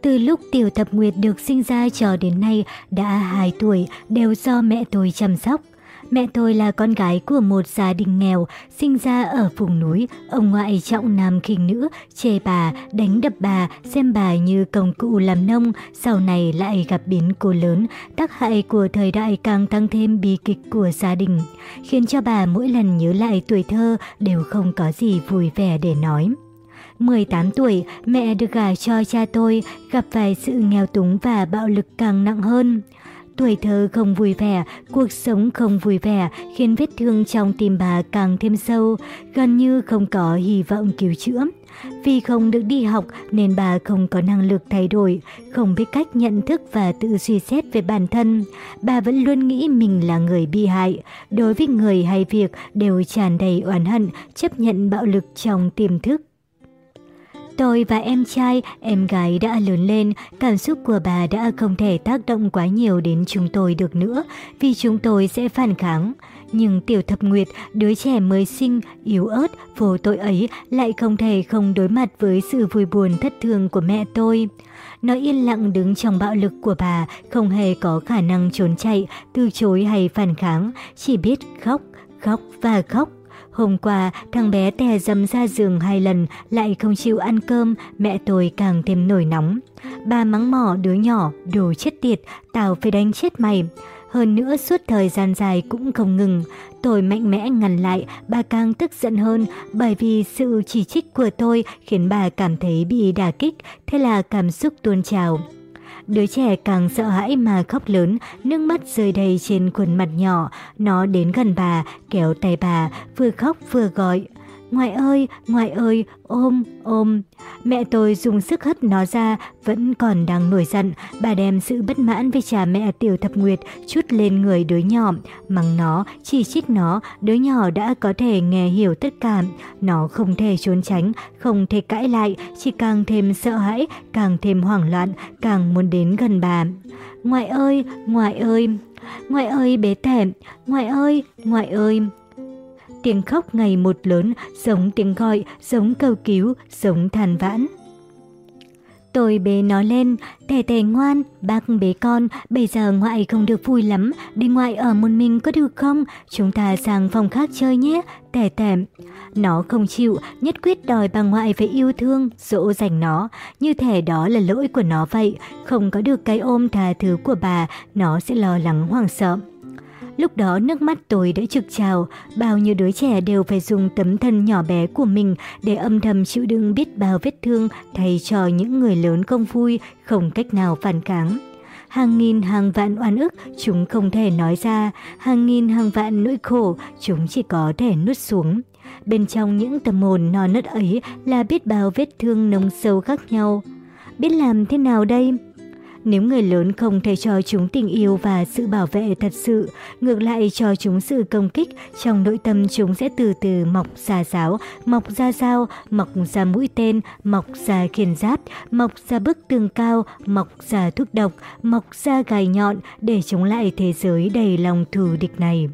Từ lúc Tiểu Thập Nguyệt được sinh ra cho đến nay đã 2 tuổi đều do mẹ tôi chăm sóc. Mẹ tôi là con gái của một gia đình nghèo, sinh ra ở vùng núi, ông ngoại trọng nam khinh nữ, chê bà, đánh đập bà, xem bà như công cụ làm nông, sau này lại gặp biến cố lớn, tác hại của thời đại càng tăng thêm bi kịch của gia đình, khiến cho bà mỗi lần nhớ lại tuổi thơ đều không có gì vui vẻ để nói. 18 tuổi, mẹ được gả cho cha tôi, gặp phải sự nghèo túng và bạo lực càng nặng hơn. Tuổi thơ không vui vẻ, cuộc sống không vui vẻ khiến vết thương trong tim bà càng thêm sâu, gần như không có hy vọng cứu chữa. Vì không được đi học nên bà không có năng lực thay đổi, không biết cách nhận thức và tự suy xét về bản thân. Bà vẫn luôn nghĩ mình là người bị hại, đối với người hay việc đều tràn đầy oán hận, chấp nhận bạo lực trong tiềm thức. Tôi và em trai, em gái đã lớn lên, cảm xúc của bà đã không thể tác động quá nhiều đến chúng tôi được nữa, vì chúng tôi sẽ phản kháng. Nhưng Tiểu Thập Nguyệt, đứa trẻ mới sinh, yếu ớt, vô tội ấy lại không thể không đối mặt với sự vui buồn thất thường của mẹ tôi. Nó yên lặng đứng trong bạo lực của bà, không hề có khả năng trốn chạy, từ chối hay phản kháng, chỉ biết khóc, khóc và khóc. Hôm qua, thằng bé tè dầm ra giường hai lần, lại không chịu ăn cơm, mẹ tôi càng thêm nổi nóng. Bà mắng mỏ đứa nhỏ, đồ chết tiệt, tao phải đánh chết mày. Hơn nữa suốt thời gian dài cũng không ngừng. Tôi mạnh mẽ ngăn lại, bà càng tức giận hơn bởi vì sự chỉ trích của tôi khiến bà cảm thấy bị đả kích, thế là cảm xúc tuôn trào. Đứa trẻ càng sợ hãi mà khóc lớn, nước mắt rơi đầy trên khuôn mặt nhỏ. Nó đến gần bà, kéo tay bà, vừa khóc vừa gọi. Ngoại ơi, ngoại ơi, ôm, ôm. Mẹ tôi dùng sức hất nó ra, vẫn còn đang nổi giận. Bà đem sự bất mãn với cha mẹ Tiểu Thập Nguyệt chút lên người đứa nhỏ. Mắng nó, chỉ trích nó, đứa nhỏ đã có thể nghe hiểu tất cả. Nó không thể trốn tránh, không thể cãi lại, chỉ càng thêm sợ hãi, càng thêm hoảng loạn, càng muốn đến gần bà. Ngoại ơi, ngoại ơi, ngoại ơi bé tẻ, ngoại ơi, ngoại ơi. Tiếng khóc ngày một lớn, giống tiếng gọi, giống cầu cứu, giống than vãn. Tôi bế nó lên, tè tè ngoan, bác bế con, bây giờ ngoại không được vui lắm, để ngoại ở một mình có được không? Chúng ta sang phòng khác chơi nhé, tè tè. Nó không chịu, nhất quyết đòi bà ngoại phải yêu thương, dỗ dành nó, như thể đó là lỗi của nó vậy, không có được cái ôm tha thứ của bà, nó sẽ lo lắng hoảng sợ. Lúc đó nước mắt tôi đã trực trào, bao nhiêu đứa trẻ đều phải dùng tấm thân nhỏ bé của mình để âm thầm chịu đựng biết bao vết thương thay cho những người lớn không vui, không cách nào phản kháng. Hàng nghìn hàng vạn oan ức chúng không thể nói ra, hàng nghìn hàng vạn nỗi khổ chúng chỉ có thể nuốt xuống. Bên trong những tâm hồn non nớt ấy là biết bao vết thương nông sâu khác nhau. Biết làm thế nào đây? Nếu người lớn không thể cho chúng tình yêu và sự bảo vệ thật sự, ngược lại cho chúng sự công kích, trong nội tâm chúng sẽ từ từ mọc ra giáo, mọc ra dao, mọc ra mũi tên, mọc ra khiên giáp, mọc ra bức tường cao, mọc ra thuốc độc, mọc ra gai nhọn để chống lại thế giới đầy lòng thù địch này.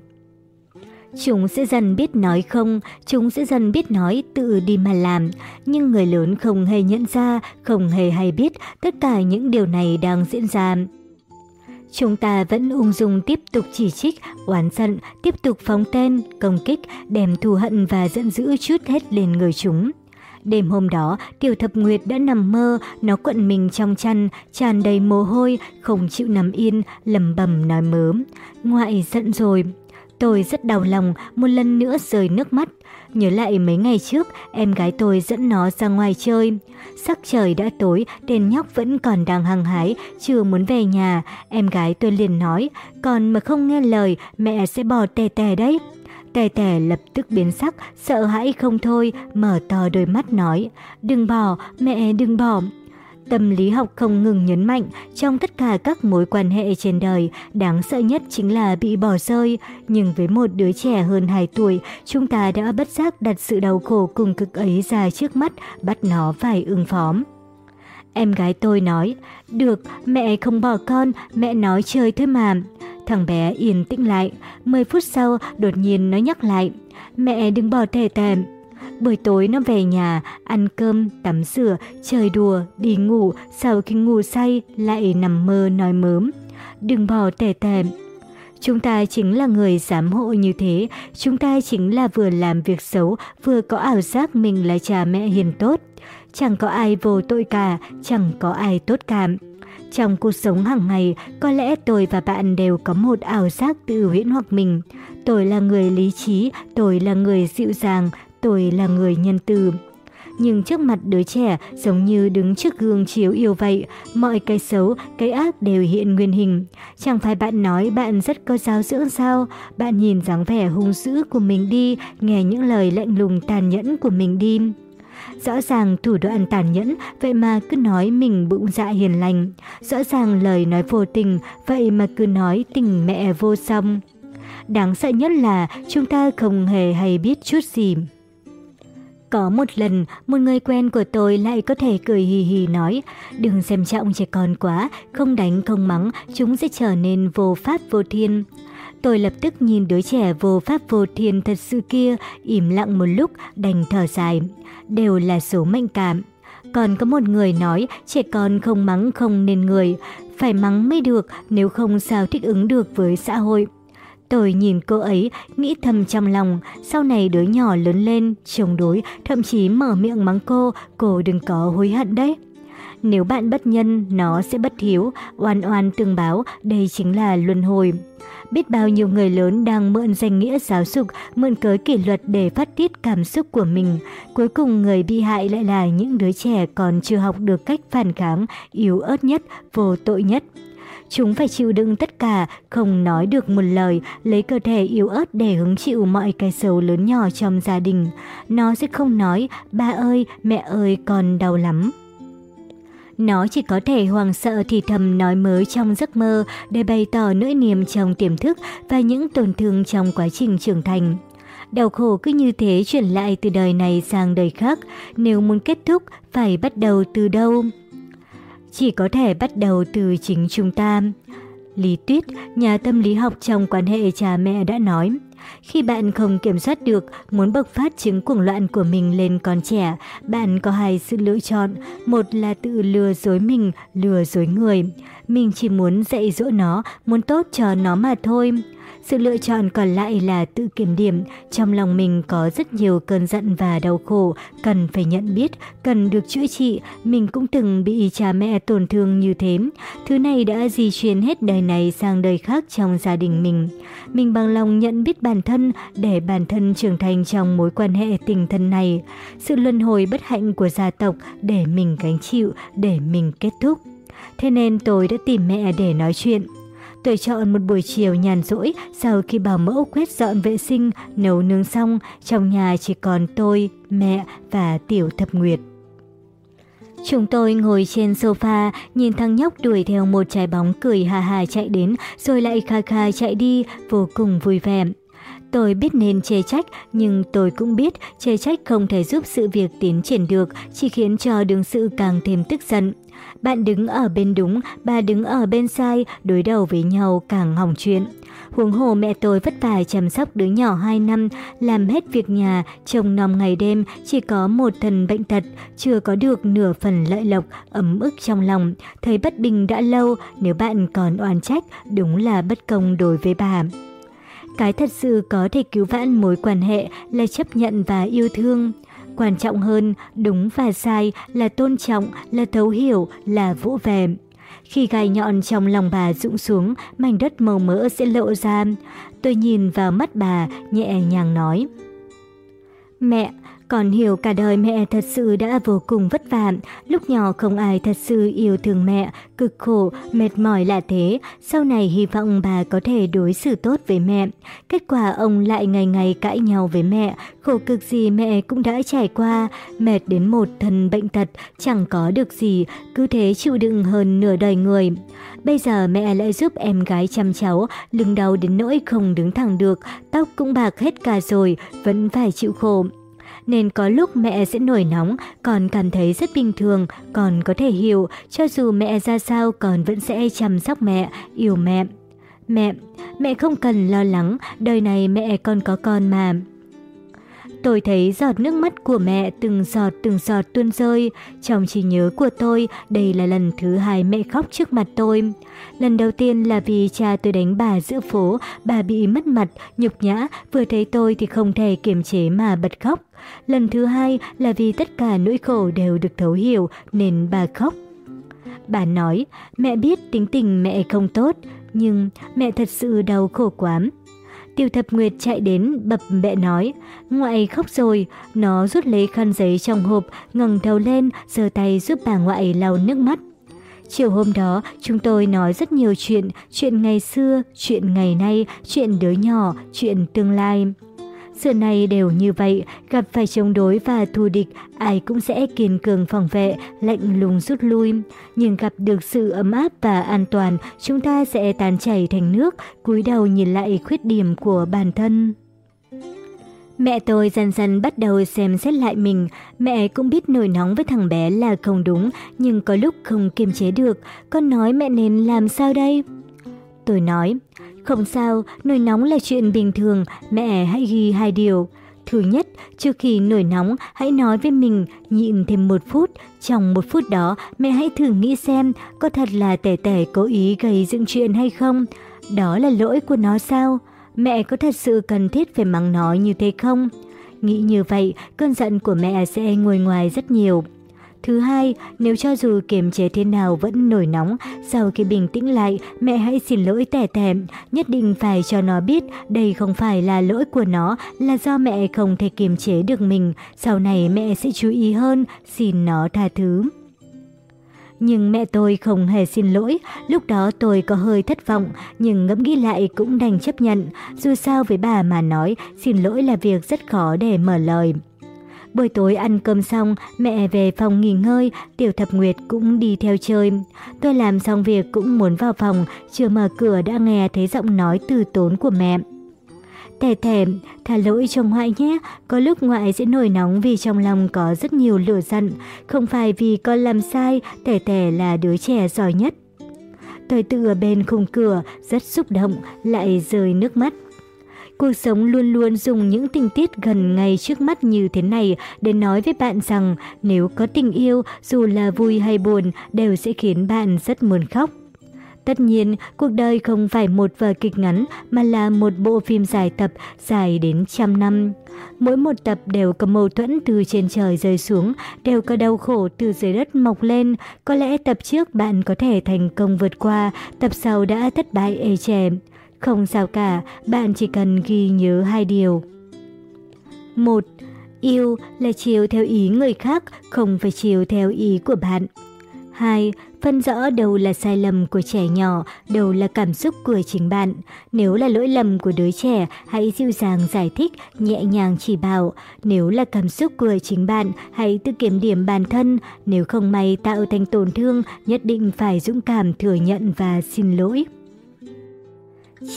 Chúng sẽ dần biết nói không, chúng sẽ dần biết nói tự đi mà làm. Nhưng người lớn không hề nhận ra, không hề hay biết tất cả những điều này đang diễn ra. Chúng ta vẫn ung dung tiếp tục chỉ trích, oán giận, tiếp tục phóng tên, công kích, đem thù hận và giận dữ chút hết lên người chúng. Đêm hôm đó, Tiểu Thập Nguyệt đã nằm mơ, nó quận mình trong chăn, tràn đầy mồ hôi, không chịu nằm yên, lầm bầm nói mớm. Ngoại giận rồi, Tôi rất đau lòng, một lần nữa rơi nước mắt. Nhớ lại mấy ngày trước, em gái tôi dẫn nó ra ngoài chơi. Sắc trời đã tối, tên nhóc vẫn còn đang hăng hái, chưa muốn về nhà. Em gái tôi liền nói, còn mà không nghe lời, mẹ sẽ bỏ tè tè đấy. Tè tè lập tức biến sắc, sợ hãi không thôi, mở to đôi mắt nói, đừng bỏ, mẹ đừng bỏ. Tâm lý học không ngừng nhấn mạnh, trong tất cả các mối quan hệ trên đời, đáng sợ nhất chính là bị bỏ rơi. Nhưng với một đứa trẻ hơn 2 tuổi, chúng ta đã bất giác đặt sự đau khổ cùng cực ấy ra trước mắt, bắt nó phải ứng phóm. Em gái tôi nói, được, mẹ không bỏ con, mẹ nói chơi thôi mà. Thằng bé yên tĩnh lại, 10 phút sau đột nhiên nó nhắc lại, mẹ đừng bỏ thể tèm. Buổi tối nó về nhà, ăn cơm, tắm rửa, chơi đùa, đi ngủ, sau khi ngủ say lại nằm mơ nói mớm. Đừng bỏ tẻ tèm. Chúng ta chính là người giám hộ như thế, chúng ta chính là vừa làm việc xấu, vừa có ảo giác mình là cha mẹ hiền tốt. Chẳng có ai vô tội cả, chẳng có ai tốt cả. Trong cuộc sống hàng ngày, có lẽ tôi và bạn đều có một ảo giác tự huyễn hoặc mình. Tôi là người lý trí, tôi là người dịu dàng, tôi là người nhân từ. Nhưng trước mặt đứa trẻ giống như đứng trước gương chiếu yêu vậy, mọi cái xấu, cái ác đều hiện nguyên hình. Chẳng phải bạn nói bạn rất có giáo dưỡng sao? Bạn nhìn dáng vẻ hung dữ của mình đi, nghe những lời lạnh lùng tàn nhẫn của mình đi. Rõ ràng thủ đoạn tàn nhẫn, vậy mà cứ nói mình bụng dạ hiền lành. Rõ ràng lời nói vô tình, vậy mà cứ nói tình mẹ vô song. Đáng sợ nhất là chúng ta không hề hay biết chút gì. Có một lần, một người quen của tôi lại có thể cười hì hì nói, đừng xem trọng trẻ con quá, không đánh không mắng, chúng sẽ trở nên vô pháp vô thiên. Tôi lập tức nhìn đứa trẻ vô pháp vô thiên thật sự kia, im lặng một lúc, đành thở dài. Đều là số mệnh cảm. Còn có một người nói trẻ con không mắng không nên người, phải mắng mới được nếu không sao thích ứng được với xã hội. Tôi nhìn cô ấy, nghĩ thầm trong lòng, sau này đứa nhỏ lớn lên, chống đối, thậm chí mở miệng mắng cô, cô đừng có hối hận đấy. Nếu bạn bất nhân, nó sẽ bất hiếu, oan oan tương báo, đây chính là luân hồi. Biết bao nhiêu người lớn đang mượn danh nghĩa giáo dục, mượn cớ kỷ luật để phát tiết cảm xúc của mình. Cuối cùng người bị hại lại là những đứa trẻ còn chưa học được cách phản kháng, yếu ớt nhất, vô tội nhất. Chúng phải chịu đựng tất cả, không nói được một lời, lấy cơ thể yếu ớt để hứng chịu mọi cái xấu lớn nhỏ trong gia đình. Nó sẽ không nói, ba ơi, mẹ ơi, con đau lắm. Nó chỉ có thể hoàng sợ thì thầm nói mới trong giấc mơ để bày tỏ nỗi niềm trong tiềm thức và những tổn thương trong quá trình trưởng thành. Đau khổ cứ như thế chuyển lại từ đời này sang đời khác, nếu muốn kết thúc phải bắt đầu từ đâu? Chỉ có thể bắt đầu từ chính chúng ta. Lý Tuyết, nhà tâm lý học trong quan hệ cha mẹ đã nói, khi bạn không kiểm soát được, muốn bộc phát chứng cuồng loạn của mình lên con trẻ, bạn có hai sự lựa chọn. Một là tự lừa dối mình, lừa dối người. Mình chỉ muốn dạy dỗ nó, muốn tốt cho nó mà thôi. Sự lựa chọn còn lại là tự kiểm điểm, trong lòng mình có rất nhiều cơn giận và đau khổ, cần phải nhận biết, cần được chữa trị, mình cũng từng bị cha mẹ tổn thương như thế. Thứ này đã di truyền hết đời này sang đời khác trong gia đình mình. Mình bằng lòng nhận biết bản thân để bản thân trưởng thành trong mối quan hệ tình thân này. Sự luân hồi bất hạnh của gia tộc để mình gánh chịu, để mình kết thúc. Thế nên tôi đã tìm mẹ để nói chuyện. Tôi chọn một buổi chiều nhàn rỗi sau khi bảo mẫu quét dọn vệ sinh, nấu nướng xong, trong nhà chỉ còn tôi, mẹ và Tiểu Thập Nguyệt. Chúng tôi ngồi trên sofa, nhìn thằng nhóc đuổi theo một trái bóng cười hà hà chạy đến, rồi lại kha kha chạy đi, vô cùng vui vẻ. Tôi biết nên chê trách, nhưng tôi cũng biết chê trách không thể giúp sự việc tiến triển được, chỉ khiến cho đương sự càng thêm tức giận. Bạn đứng ở bên đúng, bà đứng ở bên sai, đối đầu với nhau càng hỏng chuyện. Huống hồ mẹ tôi vất vả chăm sóc đứa nhỏ 2 năm, làm hết việc nhà, chồng nom ngày đêm, chỉ có một thần bệnh tật, chưa có được nửa phần lợi lộc, ấm ức trong lòng. Thấy bất bình đã lâu, nếu bạn còn oan trách, đúng là bất công đối với bà. Cái thật sự có thể cứu vãn mối quan hệ là chấp nhận và yêu thương. Quan trọng hơn, đúng và sai là tôn trọng, là thấu hiểu, là vỗ về. Khi gai nhọn trong lòng bà rụng xuống, mảnh đất màu mỡ sẽ lộ ra. Tôi nhìn vào mắt bà, nhẹ nhàng nói. Mẹ, còn hiểu cả đời mẹ thật sự đã vô cùng vất vả, lúc nhỏ không ai thật sự yêu thương mẹ, cực khổ, mệt mỏi là thế, sau này hy vọng bà có thể đối xử tốt với mẹ. Kết quả ông lại ngày ngày cãi nhau với mẹ, khổ cực gì mẹ cũng đã trải qua, mệt đến một thân bệnh tật, chẳng có được gì, cứ thế chịu đựng hơn nửa đời người. Bây giờ mẹ lại giúp em gái chăm cháu, lưng đau đến nỗi không đứng thẳng được, tóc cũng bạc hết cả rồi, vẫn phải chịu khổ nên có lúc mẹ sẽ nổi nóng, còn cảm thấy rất bình thường, còn có thể hiểu, cho dù mẹ ra sao còn vẫn sẽ chăm sóc mẹ, yêu mẹ. Mẹ, mẹ không cần lo lắng, đời này mẹ còn có con mà. Tôi thấy giọt nước mắt của mẹ từng giọt từng giọt tuôn rơi. Trong trí nhớ của tôi, đây là lần thứ hai mẹ khóc trước mặt tôi. Lần đầu tiên là vì cha tôi đánh bà giữa phố, bà bị mất mặt, nhục nhã, vừa thấy tôi thì không thể kiềm chế mà bật khóc. Lần thứ hai là vì tất cả nỗi khổ đều được thấu hiểu nên bà khóc. Bà nói, mẹ biết tính tình mẹ không tốt, nhưng mẹ thật sự đau khổ quá. Tiêu thập nguyệt chạy đến bập mẹ nói, ngoại khóc rồi, nó rút lấy khăn giấy trong hộp, ngẩng đầu lên, giơ tay giúp bà ngoại lau nước mắt. Chiều hôm đó, chúng tôi nói rất nhiều chuyện, chuyện ngày xưa, chuyện ngày nay, chuyện đứa nhỏ, chuyện tương lai. Xưa này đều như vậy, gặp phải chống đối và thù địch, ai cũng sẽ kiên cường phòng vệ, lạnh lùng rút lui. Nhưng gặp được sự ấm áp và an toàn, chúng ta sẽ tàn chảy thành nước, cúi đầu nhìn lại khuyết điểm của bản thân. Mẹ tôi dần dần bắt đầu xem xét lại mình, mẹ cũng biết nổi nóng với thằng bé là không đúng, nhưng có lúc không kiềm chế được, con nói mẹ nên làm sao đây? Tôi nói, không sao, nổi nóng là chuyện bình thường, mẹ hãy ghi hai điều. Thứ nhất, trước khi nổi nóng, hãy nói với mình, nhịn thêm một phút. Trong một phút đó, mẹ hãy thử nghĩ xem có thật là tẻ tẻ cố ý gây dựng chuyện hay không. Đó là lỗi của nó sao? Mẹ có thật sự cần thiết phải mắng nó như thế không? Nghĩ như vậy, cơn giận của mẹ sẽ ngồi ngoài rất nhiều. Thứ hai, nếu cho dù kiềm chế thế nào vẫn nổi nóng, sau khi bình tĩnh lại, mẹ hãy xin lỗi tẻ tẻm, nhất định phải cho nó biết đây không phải là lỗi của nó, là do mẹ không thể kiềm chế được mình, sau này mẹ sẽ chú ý hơn, xin nó tha thứ. Nhưng mẹ tôi không hề xin lỗi, lúc đó tôi có hơi thất vọng, nhưng ngẫm nghĩ lại cũng đành chấp nhận. Dù sao với bà mà nói, xin lỗi là việc rất khó để mở lời. Buổi tối ăn cơm xong, mẹ về phòng nghỉ ngơi, Tiểu Thập Nguyệt cũng đi theo chơi. Tôi làm xong việc cũng muốn vào phòng, chưa mở cửa đã nghe thấy giọng nói từ tốn của mẹ. Tè tẻ, thả lỗi cho ngoại nhé, có lúc ngoại sẽ nổi nóng vì trong lòng có rất nhiều lửa giận, không phải vì con làm sai, tè tẻ là đứa trẻ giỏi nhất. Tôi tựa bên khung cửa, rất xúc động, lại rơi nước mắt. Cuộc sống luôn luôn dùng những tình tiết gần ngay trước mắt như thế này để nói với bạn rằng nếu có tình yêu, dù là vui hay buồn, đều sẽ khiến bạn rất muốn khóc. Tất nhiên, cuộc đời không phải một vở kịch ngắn mà là một bộ phim dài tập dài đến trăm năm. Mỗi một tập đều có mâu thuẫn từ trên trời rơi xuống, đều có đau khổ từ dưới đất mọc lên. Có lẽ tập trước bạn có thể thành công vượt qua, tập sau đã thất bại ê chèm. Không sao cả, bạn chỉ cần ghi nhớ hai điều. một Yêu là chiều theo ý người khác, không phải chiều theo ý của bạn. 2. phân rõ đâu là sai lầm của trẻ nhỏ, đâu là cảm xúc của chính bạn. Nếu là lỗi lầm của đứa trẻ, hãy dịu dàng giải thích, nhẹ nhàng chỉ bảo. Nếu là cảm xúc của chính bạn, hãy tự kiểm điểm bản thân. Nếu không may tạo thành tổn thương, nhất định phải dũng cảm thừa nhận và xin lỗi.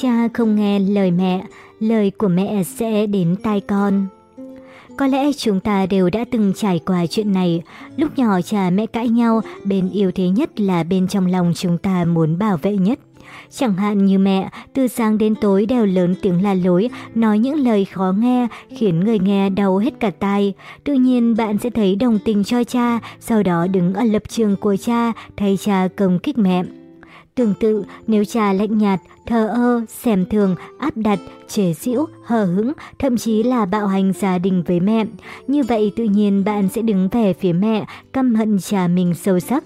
Cha không nghe lời mẹ, lời của mẹ sẽ đến tai con. Có lẽ chúng ta đều đã từng trải qua chuyện này. Lúc nhỏ cha mẹ cãi nhau, bên yêu thế nhất là bên trong lòng chúng ta muốn bảo vệ nhất. Chẳng hạn như mẹ, từ sáng đến tối đều lớn tiếng la lối, nói những lời khó nghe, khiến người nghe đau hết cả tai. Tự nhiên bạn sẽ thấy đồng tình cho cha, sau đó đứng ở lập trường của cha, thay cha công kích mẹ. Tương tự, nếu cha lạnh nhạt, thờ ơ, xem thường, áp đặt, chế giễu, hờ hững, thậm chí là bạo hành gia đình với mẹ, như vậy tự nhiên bạn sẽ đứng về phía mẹ, căm hận cha mình sâu sắc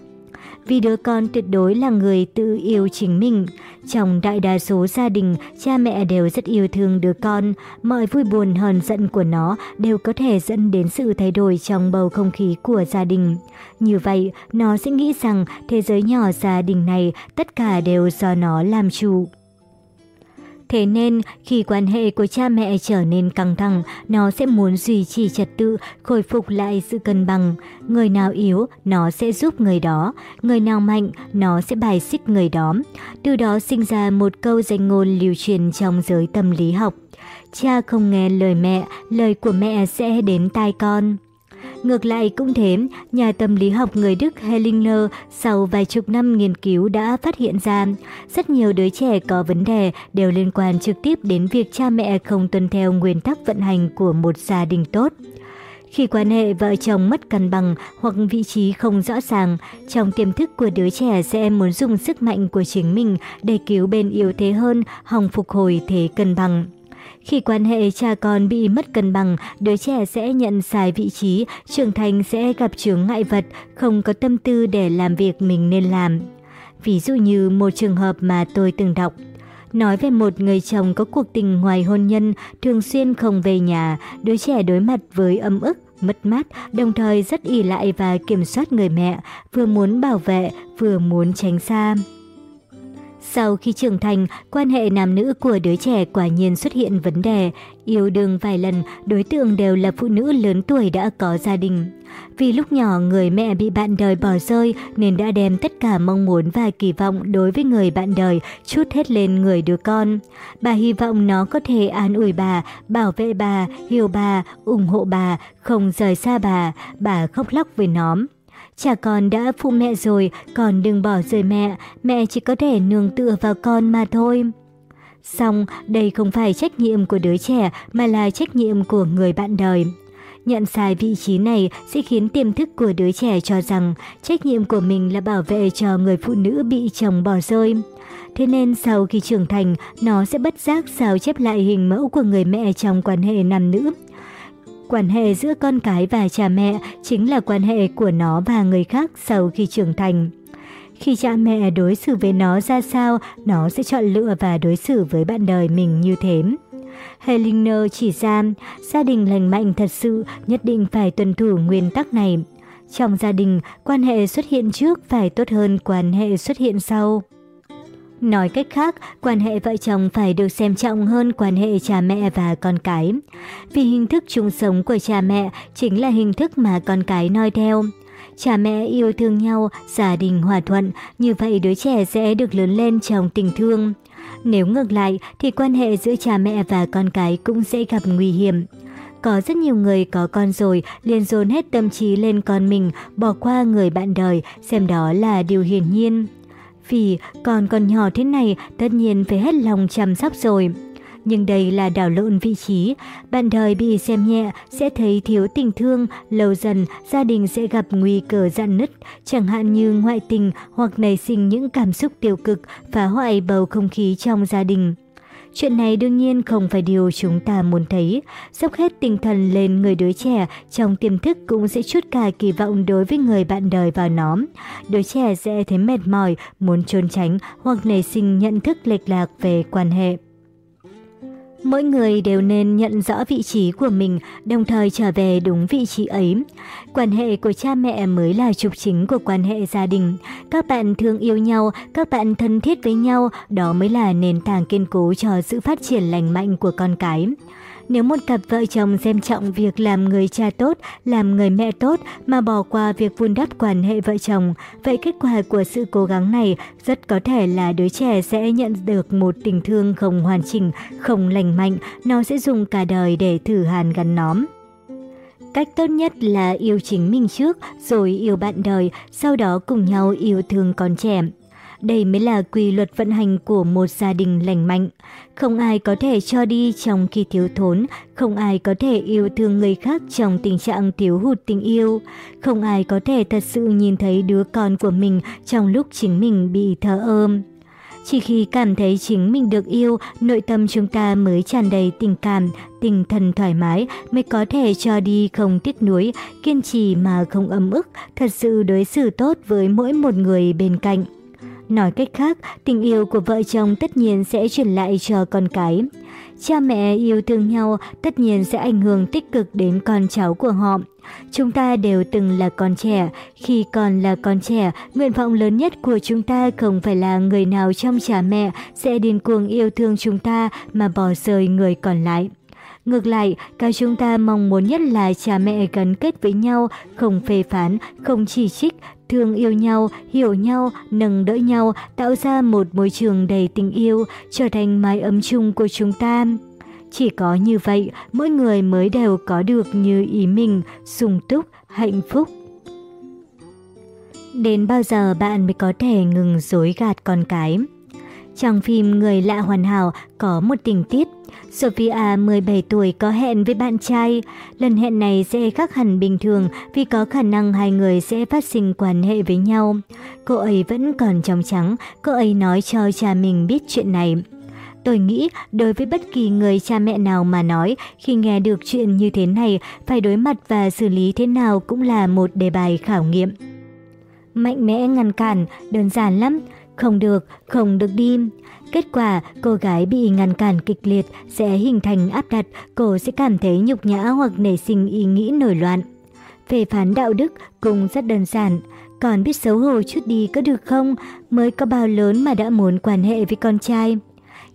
vì đứa con tuyệt đối là người tự yêu chính mình. Trong đại đa số gia đình, cha mẹ đều rất yêu thương đứa con, mọi vui buồn hờn giận của nó đều có thể dẫn đến sự thay đổi trong bầu không khí của gia đình. Như vậy, nó sẽ nghĩ rằng thế giới nhỏ gia đình này tất cả đều do nó làm chủ. Thế nên, khi quan hệ của cha mẹ trở nên căng thẳng, nó sẽ muốn duy trì trật tự, khôi phục lại sự cân bằng. Người nào yếu, nó sẽ giúp người đó. Người nào mạnh, nó sẽ bài xích người đó. Từ đó sinh ra một câu danh ngôn lưu truyền trong giới tâm lý học. Cha không nghe lời mẹ, lời của mẹ sẽ đến tai con. Ngược lại cũng thế, nhà tâm lý học người Đức Hellinger sau vài chục năm nghiên cứu đã phát hiện ra rất nhiều đứa trẻ có vấn đề đều liên quan trực tiếp đến việc cha mẹ không tuân theo nguyên tắc vận hành của một gia đình tốt. Khi quan hệ vợ chồng mất cân bằng hoặc vị trí không rõ ràng, trong tiềm thức của đứa trẻ sẽ muốn dùng sức mạnh của chính mình để cứu bên yếu thế hơn, hòng phục hồi thế cân bằng. Khi quan hệ cha con bị mất cân bằng, đứa trẻ sẽ nhận sai vị trí, trưởng thành sẽ gặp chướng ngại vật, không có tâm tư để làm việc mình nên làm. Ví dụ như một trường hợp mà tôi từng đọc. Nói về một người chồng có cuộc tình ngoài hôn nhân, thường xuyên không về nhà, đứa trẻ đối mặt với âm ức, mất mát, đồng thời rất ỉ lại và kiểm soát người mẹ, vừa muốn bảo vệ, vừa muốn tránh xa. Sau khi trưởng thành, quan hệ nam nữ của đứa trẻ quả nhiên xuất hiện vấn đề. Yêu đương vài lần, đối tượng đều là phụ nữ lớn tuổi đã có gia đình. Vì lúc nhỏ người mẹ bị bạn đời bỏ rơi nên đã đem tất cả mong muốn và kỳ vọng đối với người bạn đời chút hết lên người đứa con. Bà hy vọng nó có thể an ủi bà, bảo vệ bà, hiểu bà, ủng hộ bà, không rời xa bà, bà khóc lóc với nó. Chả con đã phụ mẹ rồi, con đừng bỏ rơi mẹ, mẹ chỉ có thể nương tựa vào con mà thôi. Xong, đây không phải trách nhiệm của đứa trẻ mà là trách nhiệm của người bạn đời. Nhận sai vị trí này sẽ khiến tiềm thức của đứa trẻ cho rằng trách nhiệm của mình là bảo vệ cho người phụ nữ bị chồng bỏ rơi. Thế nên sau khi trưởng thành, nó sẽ bất giác sao chép lại hình mẫu của người mẹ trong quan hệ nam nữ. Quan hệ giữa con cái và cha mẹ chính là quan hệ của nó và người khác sau khi trưởng thành. Khi cha mẹ đối xử với nó ra sao, nó sẽ chọn lựa và đối xử với bạn đời mình như thế. Hellinger chỉ ra, gia đình lành mạnh thật sự nhất định phải tuân thủ nguyên tắc này. Trong gia đình, quan hệ xuất hiện trước phải tốt hơn quan hệ xuất hiện sau. Nói cách khác, quan hệ vợ chồng phải được xem trọng hơn quan hệ cha mẹ và con cái. Vì hình thức chung sống của cha mẹ chính là hình thức mà con cái noi theo. Cha mẹ yêu thương nhau, gia đình hòa thuận, như vậy đứa trẻ sẽ được lớn lên trong tình thương. Nếu ngược lại thì quan hệ giữa cha mẹ và con cái cũng sẽ gặp nguy hiểm. Có rất nhiều người có con rồi liền dồn hết tâm trí lên con mình, bỏ qua người bạn đời, xem đó là điều hiển nhiên. Vì con còn nhỏ thế này tất nhiên phải hết lòng chăm sóc rồi. Nhưng đây là đảo lộn vị trí, bạn đời bị xem nhẹ sẽ thấy thiếu tình thương, lâu dần gia đình sẽ gặp nguy cơ dạn nứt, chẳng hạn như ngoại tình hoặc nảy sinh những cảm xúc tiêu cực, phá hoại bầu không khí trong gia đình. Chuyện này đương nhiên không phải điều chúng ta muốn thấy. Dốc hết tinh thần lên người đứa trẻ, trong tiềm thức cũng sẽ chút cả kỳ vọng đối với người bạn đời vào nó. Đứa trẻ sẽ thấy mệt mỏi, muốn trốn tránh hoặc nảy sinh nhận thức lệch lạc về quan hệ. Mỗi người đều nên nhận rõ vị trí của mình, đồng thời trở về đúng vị trí ấy. Quan hệ của cha mẹ mới là trục chính của quan hệ gia đình. Các bạn thương yêu nhau, các bạn thân thiết với nhau, đó mới là nền tảng kiên cố cho sự phát triển lành mạnh của con cái. Nếu một cặp vợ chồng xem trọng việc làm người cha tốt, làm người mẹ tốt mà bỏ qua việc vun đắp quan hệ vợ chồng, vậy kết quả của sự cố gắng này rất có thể là đứa trẻ sẽ nhận được một tình thương không hoàn chỉnh, không lành mạnh, nó sẽ dùng cả đời để thử hàn gắn nóm. Cách tốt nhất là yêu chính mình trước, rồi yêu bạn đời, sau đó cùng nhau yêu thương con trẻ. Đây mới là quy luật vận hành của một gia đình lành mạnh. Không ai có thể cho đi trong khi thiếu thốn, không ai có thể yêu thương người khác trong tình trạng thiếu hụt tình yêu. Không ai có thể thật sự nhìn thấy đứa con của mình trong lúc chính mình bị thờ ơm. Chỉ khi cảm thấy chính mình được yêu, nội tâm chúng ta mới tràn đầy tình cảm, tinh thần thoải mái, mới có thể cho đi không tiếc nuối, kiên trì mà không ấm ức, thật sự đối xử tốt với mỗi một người bên cạnh. Nói cách khác, tình yêu của vợ chồng tất nhiên sẽ truyền lại cho con cái. Cha mẹ yêu thương nhau tất nhiên sẽ ảnh hưởng tích cực đến con cháu của họ. Chúng ta đều từng là con trẻ, khi còn là con trẻ, nguyện vọng lớn nhất của chúng ta không phải là người nào trong cha mẹ sẽ điên cuồng yêu thương chúng ta mà bỏ rơi người còn lại. Ngược lại, cả chúng ta mong muốn nhất là cha mẹ gắn kết với nhau, không phê phán, không chỉ trích, thương yêu nhau, hiểu nhau, nâng đỡ nhau, tạo ra một môi trường đầy tình yêu, trở thành mái ấm chung của chúng ta. Chỉ có như vậy, mỗi người mới đều có được như ý mình, sung túc, hạnh phúc. Đến bao giờ bạn mới có thể ngừng dối gạt con cái? Trong phim Người lạ hoàn hảo có một tình tiết Sophia 17 tuổi có hẹn với bạn trai. Lần hẹn này sẽ khác hẳn bình thường vì có khả năng hai người sẽ phát sinh quan hệ với nhau. Cô ấy vẫn còn trong trắng, cô ấy nói cho cha mình biết chuyện này. Tôi nghĩ đối với bất kỳ người cha mẹ nào mà nói khi nghe được chuyện như thế này phải đối mặt và xử lý thế nào cũng là một đề bài khảo nghiệm. Mạnh mẽ ngăn cản, đơn giản lắm. Không được, không được đi. Kết quả, cô gái bị ngăn cản kịch liệt sẽ hình thành áp đặt, cô sẽ cảm thấy nhục nhã hoặc nảy sinh ý nghĩ nổi loạn. Về phán đạo đức cũng rất đơn giản. Còn biết xấu hổ chút đi có được không? Mới có bao lớn mà đã muốn quan hệ với con trai.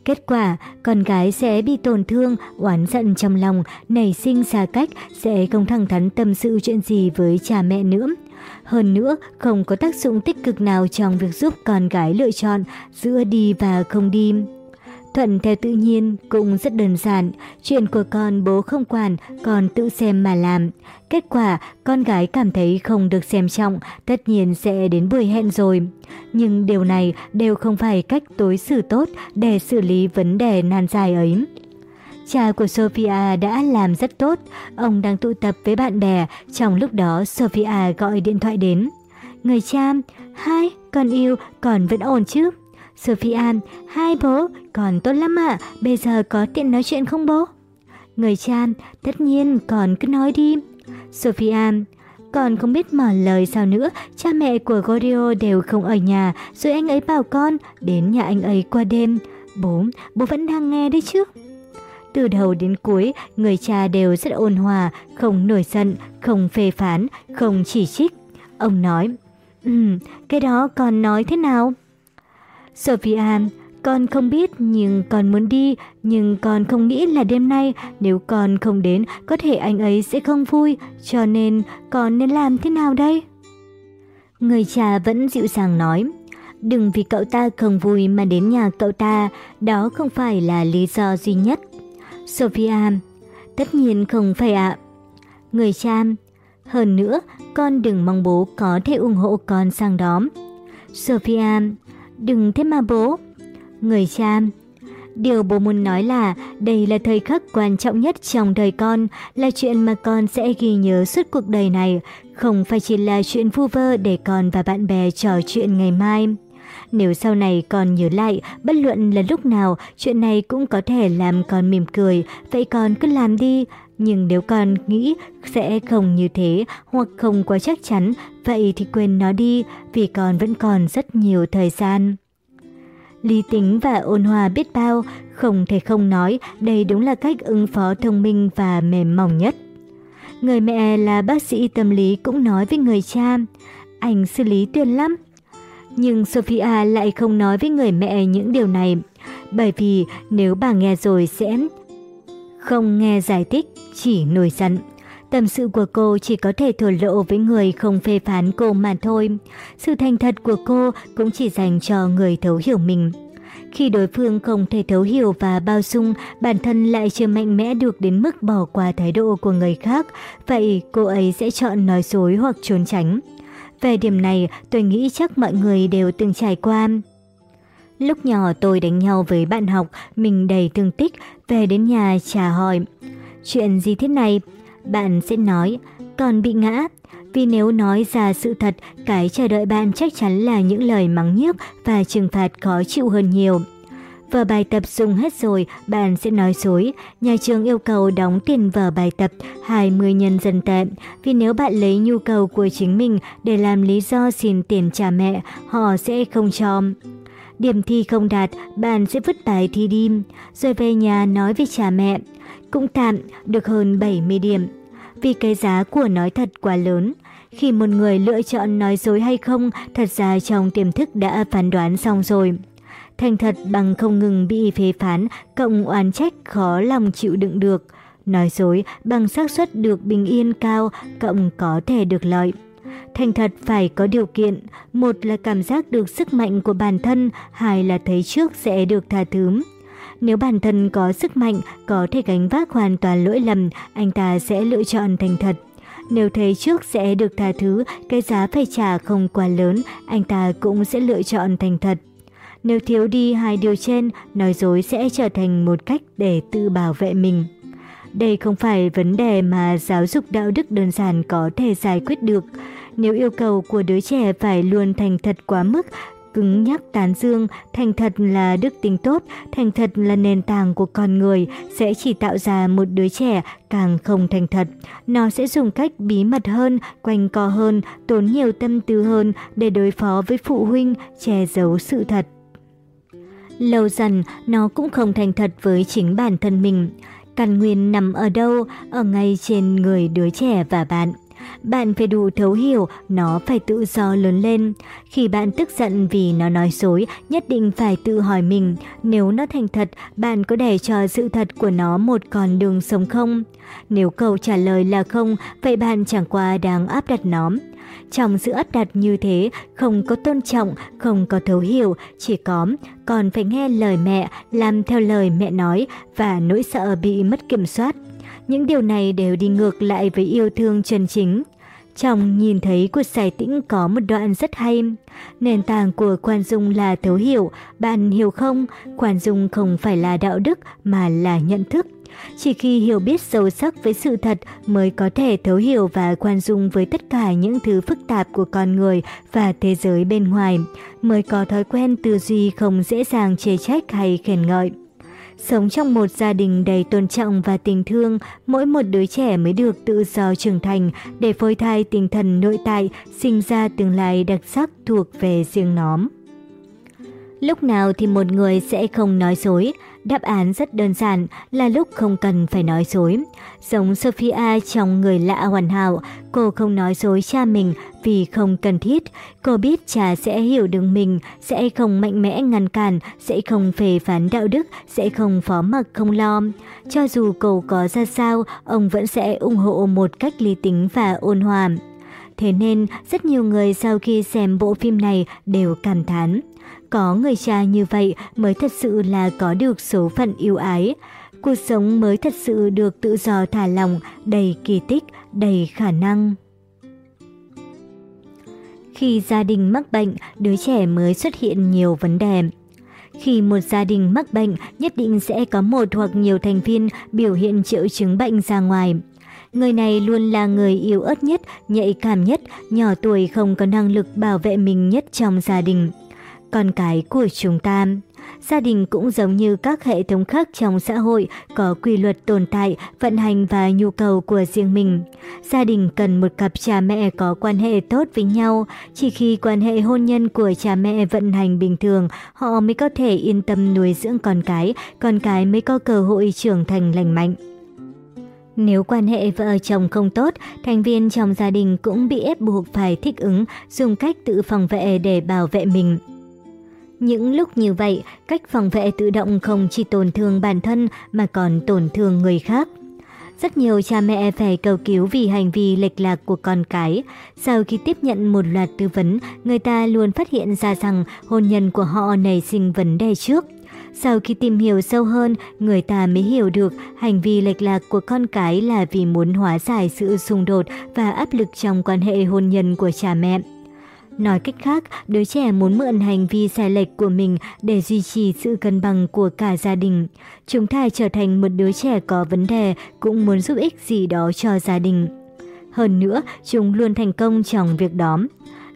Kết quả, con gái sẽ bị tổn thương, oán giận trong lòng, nảy sinh xa cách, sẽ không thẳng thắn tâm sự chuyện gì với cha mẹ nữa. Hơn nữa, không có tác dụng tích cực nào trong việc giúp con gái lựa chọn giữa đi và không đi. Thuận theo tự nhiên cũng rất đơn giản, chuyện của con bố không quản, con tự xem mà làm. Kết quả, con gái cảm thấy không được xem trọng, tất nhiên sẽ đến buổi hẹn rồi. Nhưng điều này đều không phải cách tối xử tốt để xử lý vấn đề nan dài ấy. Cha của Sophia đã làm rất tốt, ông đang tụ tập với bạn bè, trong lúc đó Sophia gọi điện thoại đến. Người cha, hai, con yêu, còn vẫn ổn chứ? Sophia, hai bố, còn tốt lắm ạ, bây giờ có tiện nói chuyện không bố? Người cha, tất nhiên, còn cứ nói đi. Sophia, còn không biết mở lời sao nữa, cha mẹ của Gorio đều không ở nhà, rồi anh ấy bảo con đến nhà anh ấy qua đêm. Bố, bố vẫn đang nghe đấy chứ? Từ đầu đến cuối, người cha đều rất ôn hòa, không nổi giận, không phê phán, không chỉ trích. Ông nói, Ừm, cái đó con nói thế nào? Sophia, con không biết nhưng con muốn đi, nhưng con không nghĩ là đêm nay nếu con không đến có thể anh ấy sẽ không vui, cho nên con nên làm thế nào đây? Người cha vẫn dịu dàng nói, đừng vì cậu ta không vui mà đến nhà cậu ta, đó không phải là lý do duy nhất. Sophia, tất nhiên không phải ạ. Người cha, hơn nữa, con đừng mong bố có thể ủng hộ con sang đó. Sophia, đừng thế mà bố. Người cha, điều bố muốn nói là đây là thời khắc quan trọng nhất trong đời con, là chuyện mà con sẽ ghi nhớ suốt cuộc đời này, không phải chỉ là chuyện vu vơ để con và bạn bè trò chuyện ngày mai. Nếu sau này con nhớ lại, bất luận là lúc nào, chuyện này cũng có thể làm con mỉm cười, vậy con cứ làm đi. Nhưng nếu con nghĩ sẽ không như thế hoặc không quá chắc chắn, vậy thì quên nó đi, vì con vẫn còn rất nhiều thời gian. Lý tính và ôn hòa biết bao, không thể không nói đây đúng là cách ứng phó thông minh và mềm mỏng nhất. Người mẹ là bác sĩ tâm lý cũng nói với người cha, anh xử lý tuyệt lắm. Nhưng Sophia lại không nói với người mẹ những điều này, bởi vì nếu bà nghe rồi sẽ không nghe giải thích, chỉ nổi giận. Tâm sự của cô chỉ có thể thổ lộ với người không phê phán cô mà thôi. Sự thành thật của cô cũng chỉ dành cho người thấu hiểu mình. Khi đối phương không thể thấu hiểu và bao dung, bản thân lại chưa mạnh mẽ được đến mức bỏ qua thái độ của người khác, vậy cô ấy sẽ chọn nói dối hoặc trốn tránh. Về điểm này, tôi nghĩ chắc mọi người đều từng trải qua. Lúc nhỏ tôi đánh nhau với bạn học, mình đầy thương tích, về đến nhà trả hỏi. Chuyện gì thế này? Bạn sẽ nói, còn bị ngã. Vì nếu nói ra sự thật, cái chờ đợi bạn chắc chắn là những lời mắng nhiếc và trừng phạt khó chịu hơn nhiều. Vở bài tập dùng hết rồi, bạn sẽ nói dối. Nhà trường yêu cầu đóng tiền vở bài tập 20 nhân dân tệ. Vì nếu bạn lấy nhu cầu của chính mình để làm lý do xin tiền trả mẹ, họ sẽ không cho. Điểm thi không đạt, bạn sẽ vứt bài thi đi, rồi về nhà nói với cha mẹ. Cũng tạm, được hơn 70 điểm. Vì cái giá của nói thật quá lớn. Khi một người lựa chọn nói dối hay không, thật ra trong tiềm thức đã phán đoán xong rồi. Thành thật bằng không ngừng bị phê phán, cộng oán trách khó lòng chịu đựng được. Nói dối bằng xác suất được bình yên cao, cộng có thể được lợi. Thành thật phải có điều kiện, một là cảm giác được sức mạnh của bản thân, hai là thấy trước sẽ được tha thứ. Nếu bản thân có sức mạnh, có thể gánh vác hoàn toàn lỗi lầm, anh ta sẽ lựa chọn thành thật. Nếu thấy trước sẽ được tha thứ, cái giá phải trả không quá lớn, anh ta cũng sẽ lựa chọn thành thật. Nếu thiếu đi hai điều trên, nói dối sẽ trở thành một cách để tự bảo vệ mình. Đây không phải vấn đề mà giáo dục đạo đức đơn giản có thể giải quyết được. Nếu yêu cầu của đứa trẻ phải luôn thành thật quá mức, cứng nhắc tán dương, thành thật là đức tính tốt, thành thật là nền tảng của con người, sẽ chỉ tạo ra một đứa trẻ càng không thành thật. Nó sẽ dùng cách bí mật hơn, quanh co hơn, tốn nhiều tâm tư hơn để đối phó với phụ huynh, che giấu sự thật. Lâu dần, nó cũng không thành thật với chính bản thân mình. Căn nguyên nằm ở đâu? Ở ngay trên người đứa trẻ và bạn. Bạn phải đủ thấu hiểu, nó phải tự do lớn lên. Khi bạn tức giận vì nó nói dối, nhất định phải tự hỏi mình, nếu nó thành thật, bạn có để cho sự thật của nó một con đường sống không? Nếu câu trả lời là không, vậy bạn chẳng qua đang áp đặt nó. Trong sự áp đặt như thế, không có tôn trọng, không có thấu hiểu, chỉ có còn phải nghe lời mẹ, làm theo lời mẹ nói và nỗi sợ bị mất kiểm soát. Những điều này đều đi ngược lại với yêu thương chân chính. Trong nhìn thấy của Sài Tĩnh có một đoạn rất hay. Nền tảng của quan dung là thấu hiểu, bạn hiểu không? Quan dung không phải là đạo đức mà là nhận thức. Chỉ khi hiểu biết sâu sắc với sự thật mới có thể thấu hiểu và quan dung với tất cả những thứ phức tạp của con người và thế giới bên ngoài, mới có thói quen tư duy không dễ dàng chê trách hay khen ngợi. Sống trong một gia đình đầy tôn trọng và tình thương, mỗi một đứa trẻ mới được tự do trưởng thành để phôi thai tinh thần nội tại, sinh ra tương lai đặc sắc thuộc về riêng nóm. Lúc nào thì một người sẽ không nói dối, Đáp án rất đơn giản là lúc không cần phải nói dối. Giống Sophia trong Người lạ hoàn hảo, cô không nói dối cha mình vì không cần thiết. Cô biết cha sẽ hiểu được mình, sẽ không mạnh mẽ ngăn cản, sẽ không phê phán đạo đức, sẽ không phó mặc không lo. Cho dù cô có ra sao, ông vẫn sẽ ủng hộ một cách lý tính và ôn hòa. Thế nên, rất nhiều người sau khi xem bộ phim này đều cảm thán. Có người cha như vậy mới thật sự là có được số phận yêu ái. Cuộc sống mới thật sự được tự do thả lòng, đầy kỳ tích, đầy khả năng. Khi gia đình mắc bệnh, đứa trẻ mới xuất hiện nhiều vấn đề. Khi một gia đình mắc bệnh, nhất định sẽ có một hoặc nhiều thành viên biểu hiện triệu chứng bệnh ra ngoài. Người này luôn là người yếu ớt nhất, nhạy cảm nhất, nhỏ tuổi không có năng lực bảo vệ mình nhất trong gia đình con cái của chúng ta. Gia đình cũng giống như các hệ thống khác trong xã hội, có quy luật tồn tại, vận hành và nhu cầu của riêng mình. Gia đình cần một cặp cha mẹ có quan hệ tốt với nhau. Chỉ khi quan hệ hôn nhân của cha mẹ vận hành bình thường, họ mới có thể yên tâm nuôi dưỡng con cái, con cái mới có cơ hội trưởng thành lành mạnh. Nếu quan hệ vợ chồng không tốt, thành viên trong gia đình cũng bị ép buộc phải thích ứng, dùng cách tự phòng vệ để bảo vệ mình. Những lúc như vậy, cách phòng vệ tự động không chỉ tổn thương bản thân mà còn tổn thương người khác. Rất nhiều cha mẹ phải cầu cứu vì hành vi lệch lạc của con cái. Sau khi tiếp nhận một loạt tư vấn, người ta luôn phát hiện ra rằng hôn nhân của họ nảy sinh vấn đề trước. Sau khi tìm hiểu sâu hơn, người ta mới hiểu được hành vi lệch lạc của con cái là vì muốn hóa giải sự xung đột và áp lực trong quan hệ hôn nhân của cha mẹ. Nói cách khác, đứa trẻ muốn mượn hành vi sai lệch của mình để duy trì sự cân bằng của cả gia đình. Chúng ta trở thành một đứa trẻ có vấn đề cũng muốn giúp ích gì đó cho gia đình. Hơn nữa, chúng luôn thành công trong việc đó.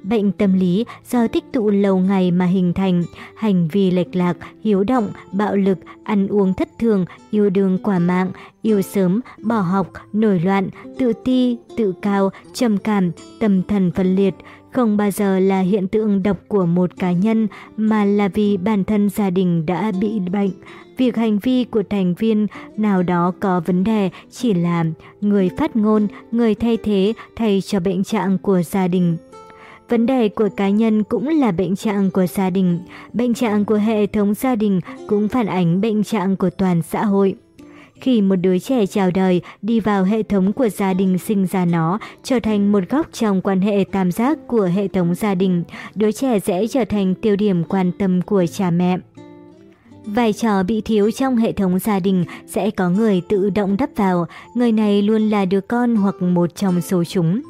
Bệnh tâm lý do tích tụ lâu ngày mà hình thành, hành vi lệch lạc, hiếu động, bạo lực, ăn uống thất thường, yêu đương quả mạng, yêu sớm, bỏ học, nổi loạn, tự ti, tự cao, trầm cảm, tâm thần phân liệt, không bao giờ là hiện tượng độc của một cá nhân mà là vì bản thân gia đình đã bị bệnh. Việc hành vi của thành viên nào đó có vấn đề chỉ là người phát ngôn, người thay thế thay cho bệnh trạng của gia đình. Vấn đề của cá nhân cũng là bệnh trạng của gia đình. Bệnh trạng của hệ thống gia đình cũng phản ánh bệnh trạng của toàn xã hội. Khi một đứa trẻ chào đời đi vào hệ thống của gia đình sinh ra nó, trở thành một góc trong quan hệ tam giác của hệ thống gia đình, đứa trẻ sẽ trở thành tiêu điểm quan tâm của cha mẹ. Vai trò bị thiếu trong hệ thống gia đình sẽ có người tự động đắp vào, người này luôn là đứa con hoặc một trong số chúng.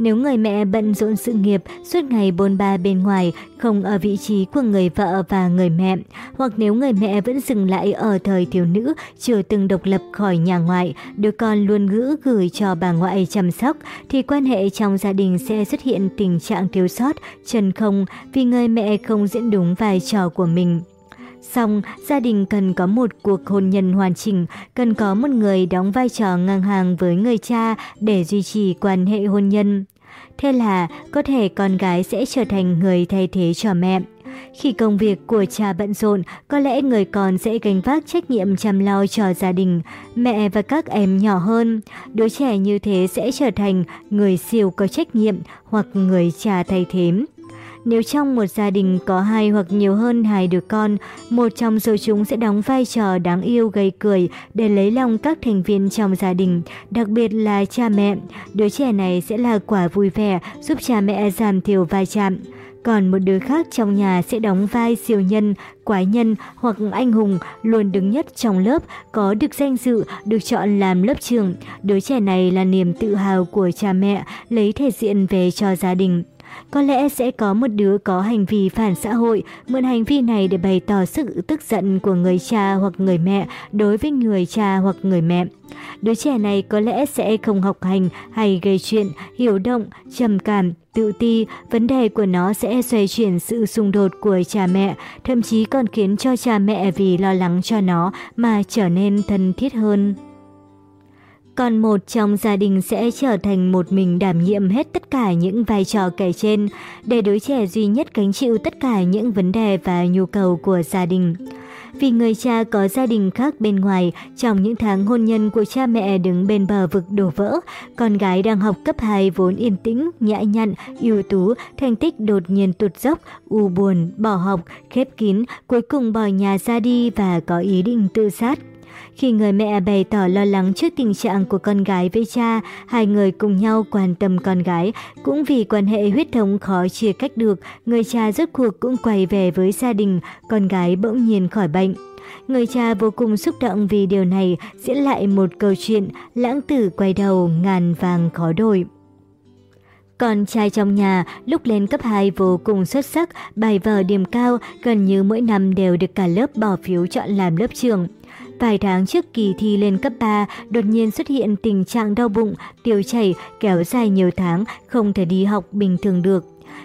Nếu người mẹ bận rộn sự nghiệp, suốt ngày bôn ba bên ngoài, không ở vị trí của người vợ và người mẹ, hoặc nếu người mẹ vẫn dừng lại ở thời thiếu nữ, chưa từng độc lập khỏi nhà ngoại, đứa con luôn gữ gửi cho bà ngoại chăm sóc, thì quan hệ trong gia đình sẽ xuất hiện tình trạng thiếu sót, chân không vì người mẹ không diễn đúng vai trò của mình. Xong, gia đình cần có một cuộc hôn nhân hoàn chỉnh, cần có một người đóng vai trò ngang hàng với người cha để duy trì quan hệ hôn nhân. Thế là có thể con gái sẽ trở thành người thay thế cho mẹ. Khi công việc của cha bận rộn, có lẽ người con sẽ gánh vác trách nhiệm chăm lo cho gia đình, mẹ và các em nhỏ hơn. Đứa trẻ như thế sẽ trở thành người siêu có trách nhiệm hoặc người cha thay thế. Nếu trong một gia đình có hai hoặc nhiều hơn hai đứa con, một trong số chúng sẽ đóng vai trò đáng yêu gây cười để lấy lòng các thành viên trong gia đình, đặc biệt là cha mẹ. Đứa trẻ này sẽ là quả vui vẻ, giúp cha mẹ giảm thiểu vai chạm. Còn một đứa khác trong nhà sẽ đóng vai siêu nhân, quái nhân hoặc anh hùng luôn đứng nhất trong lớp, có được danh dự, được chọn làm lớp trưởng. Đứa trẻ này là niềm tự hào của cha mẹ, lấy thể diện về cho gia đình. Có lẽ sẽ có một đứa có hành vi phản xã hội, mượn hành vi này để bày tỏ sự tức giận của người cha hoặc người mẹ đối với người cha hoặc người mẹ. Đứa trẻ này có lẽ sẽ không học hành hay gây chuyện, hiểu động, trầm cảm, tự ti, vấn đề của nó sẽ xoay chuyển sự xung đột của cha mẹ, thậm chí còn khiến cho cha mẹ vì lo lắng cho nó mà trở nên thân thiết hơn. Còn một trong gia đình sẽ trở thành một mình đảm nhiệm hết tất cả những vai trò kể trên, để đứa trẻ duy nhất gánh chịu tất cả những vấn đề và nhu cầu của gia đình. Vì người cha có gia đình khác bên ngoài, trong những tháng hôn nhân của cha mẹ đứng bên bờ vực đổ vỡ, con gái đang học cấp 2 vốn yên tĩnh, nhã nhặn, ưu tú, thành tích đột nhiên tụt dốc, u buồn, bỏ học, khép kín, cuối cùng bỏ nhà ra đi và có ý định tự sát. Khi người mẹ bày tỏ lo lắng trước tình trạng của con gái với cha, hai người cùng nhau quan tâm con gái. Cũng vì quan hệ huyết thống khó chia cách được, người cha rốt cuộc cũng quay về với gia đình, con gái bỗng nhiên khỏi bệnh. Người cha vô cùng xúc động vì điều này diễn lại một câu chuyện lãng tử quay đầu ngàn vàng khó đổi. Con trai trong nhà lúc lên cấp 2 vô cùng xuất sắc, bài vở điểm cao, gần như mỗi năm đều được cả lớp bỏ phiếu chọn làm lớp trưởng. Vài tháng trước kỳ thi lên cấp 3, đột nhiên xuất hiện tình trạng đau bụng, tiêu chảy, kéo dài nhiều tháng, không thể đi học bình thường được.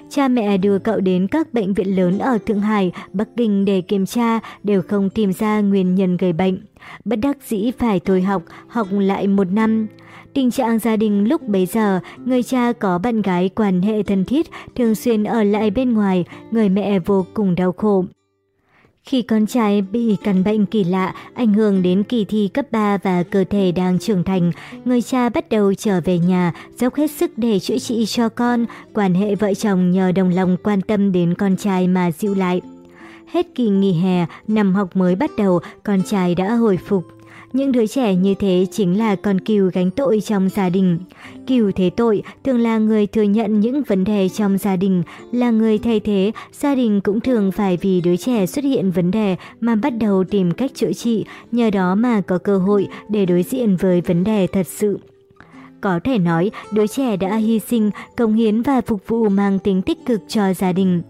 Cha mẹ đưa cậu đến các bệnh viện lớn ở Thượng Hải, Bắc Kinh để kiểm tra, đều không tìm ra nguyên nhân gây bệnh. Bất đắc dĩ phải thôi học, học lại một năm. Tình trạng gia đình lúc bấy giờ, người cha có bạn gái quan hệ thân thiết, thường xuyên ở lại bên ngoài, người mẹ vô cùng đau khổ. Khi con trai bị căn bệnh kỳ lạ, ảnh hưởng đến kỳ thi cấp 3 và cơ thể đang trưởng thành, người cha bắt đầu trở về nhà, dốc hết sức để chữa trị cho con, quan hệ vợ chồng nhờ đồng lòng quan tâm đến con trai mà dịu lại. Hết kỳ nghỉ hè, năm học mới bắt đầu, con trai đã hồi phục. Những đứa trẻ như thế chính là con cừu gánh tội trong gia đình. Cừu thế tội thường là người thừa nhận những vấn đề trong gia đình, là người thay thế, gia đình cũng thường phải vì đứa trẻ xuất hiện vấn đề mà bắt đầu tìm cách chữa trị, nhờ đó mà có cơ hội để đối diện với vấn đề thật sự. Có thể nói, đứa trẻ đã hy sinh, công hiến và phục vụ mang tính tích cực cho gia đình.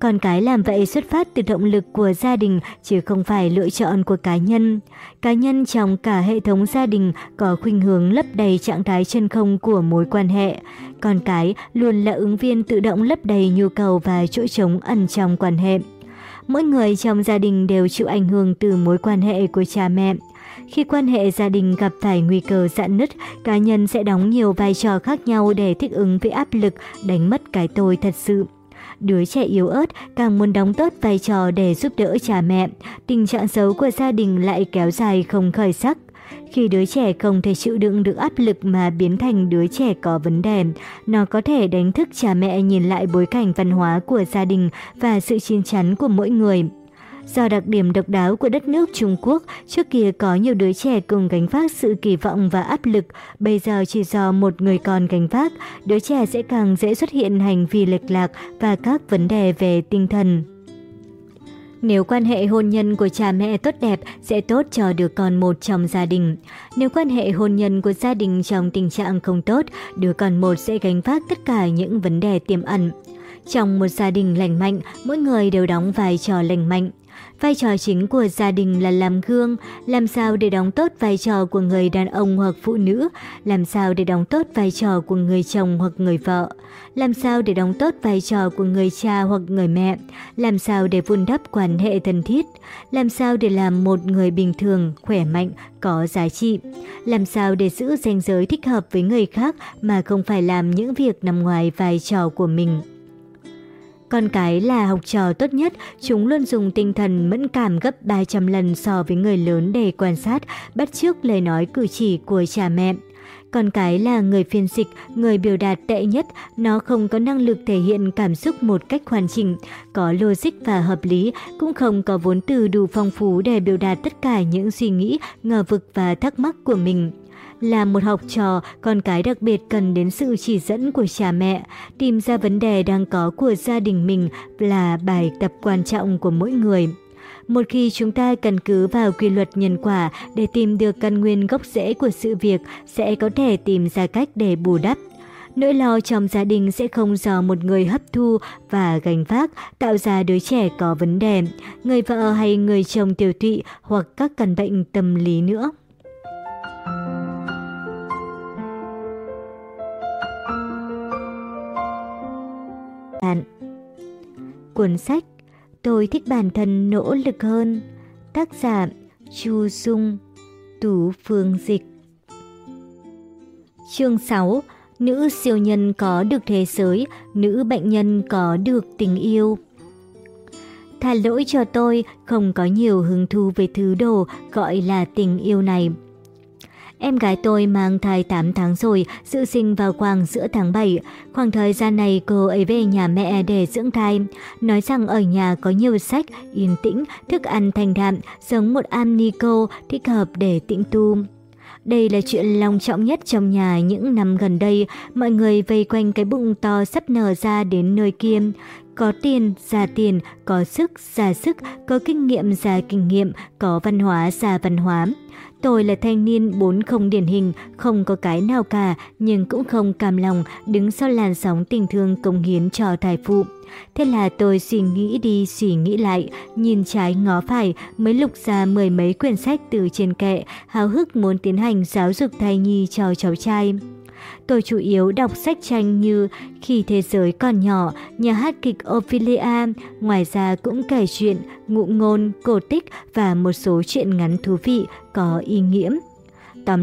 Con cái làm vậy xuất phát từ động lực của gia đình chứ không phải lựa chọn của cá nhân. Cá nhân trong cả hệ thống gia đình có khuynh hướng lấp đầy trạng thái chân không của mối quan hệ. Con cái luôn là ứng viên tự động lấp đầy nhu cầu và chỗ trống ẩn trong quan hệ. Mỗi người trong gia đình đều chịu ảnh hưởng từ mối quan hệ của cha mẹ. Khi quan hệ gia đình gặp phải nguy cơ dạn nứt, cá nhân sẽ đóng nhiều vai trò khác nhau để thích ứng với áp lực, đánh mất cái tôi thật sự. Đứa trẻ yếu ớt càng muốn đóng tốt vai trò để giúp đỡ cha mẹ, tình trạng xấu của gia đình lại kéo dài không khởi sắc. Khi đứa trẻ không thể chịu đựng được áp lực mà biến thành đứa trẻ có vấn đề, nó có thể đánh thức cha mẹ nhìn lại bối cảnh văn hóa của gia đình và sự chiến chắn của mỗi người. Do đặc điểm độc đáo của đất nước Trung Quốc, trước kia có nhiều đứa trẻ cùng gánh vác sự kỳ vọng và áp lực, bây giờ chỉ do một người con gánh vác, đứa trẻ sẽ càng dễ xuất hiện hành vi lệch lạc và các vấn đề về tinh thần. Nếu quan hệ hôn nhân của cha mẹ tốt đẹp sẽ tốt cho đứa con một trong gia đình. Nếu quan hệ hôn nhân của gia đình trong tình trạng không tốt, đứa con một sẽ gánh vác tất cả những vấn đề tiềm ẩn. Trong một gia đình lành mạnh, mỗi người đều đóng vai trò lành mạnh. Vai trò chính của gia đình là làm gương, làm sao để đóng tốt vai trò của người đàn ông hoặc phụ nữ, làm sao để đóng tốt vai trò của người chồng hoặc người vợ, làm sao để đóng tốt vai trò của người cha hoặc người mẹ, làm sao để vun đắp quan hệ thân thiết, làm sao để làm một người bình thường, khỏe mạnh, có giá trị, làm sao để giữ ranh giới thích hợp với người khác mà không phải làm những việc nằm ngoài vai trò của mình. Con cái là học trò tốt nhất, chúng luôn dùng tinh thần mẫn cảm gấp 300 lần so với người lớn để quan sát, bắt chước lời nói cử chỉ của cha mẹ. Con cái là người phiên dịch, người biểu đạt tệ nhất, nó không có năng lực thể hiện cảm xúc một cách hoàn chỉnh, có logic và hợp lý, cũng không có vốn từ đủ phong phú để biểu đạt tất cả những suy nghĩ, ngờ vực và thắc mắc của mình. Là một học trò, con cái đặc biệt cần đến sự chỉ dẫn của cha mẹ. Tìm ra vấn đề đang có của gia đình mình là bài tập quan trọng của mỗi người. Một khi chúng ta căn cứ vào quy luật nhân quả để tìm được căn nguyên gốc rễ của sự việc, sẽ có thể tìm ra cách để bù đắp. Nỗi lo trong gia đình sẽ không do một người hấp thu và gánh vác tạo ra đứa trẻ có vấn đề, người vợ hay người chồng tiểu tụy hoặc các căn bệnh tâm lý nữa. Bạn. Cuốn sách Tôi thích bản thân nỗ lực hơn Tác giả Chu Dung Tú Phương Dịch Chương 6 Nữ siêu nhân có được thế giới, nữ bệnh nhân có được tình yêu. Tha lỗi cho tôi, không có nhiều hứng thú về thứ đồ gọi là tình yêu này. Em gái tôi mang thai 8 tháng rồi, dự sinh vào khoảng giữa tháng 7. Khoảng thời gian này cô ấy về nhà mẹ để dưỡng thai. Nói rằng ở nhà có nhiều sách, yên tĩnh, thức ăn thanh đạm, giống một am cô, thích hợp để tĩnh tu. Đây là chuyện long trọng nhất trong nhà những năm gần đây, mọi người vây quanh cái bụng to sắp nở ra đến nơi kia. Có tiền, ra tiền, có sức, ra sức, có kinh nghiệm, ra kinh nghiệm, có văn hóa, ra văn hóa. Tôi là thanh niên bốn không điển hình, không có cái nào cả, nhưng cũng không cam lòng đứng sau làn sóng tình thương công hiến cho thai phụ. Thế là tôi suy nghĩ đi suy nghĩ lại, nhìn trái ngó phải mới lục ra mười mấy quyển sách từ trên kệ, háo hức muốn tiến hành giáo dục thai nhi cho cháu trai. Tôi chủ yếu đọc sách tranh như Khi thế giới còn nhỏ, nhà hát kịch Ophelia, ngoài ra cũng kể chuyện, ngụ ngôn, cổ tích và một số chuyện ngắn thú vị có ý nghĩa.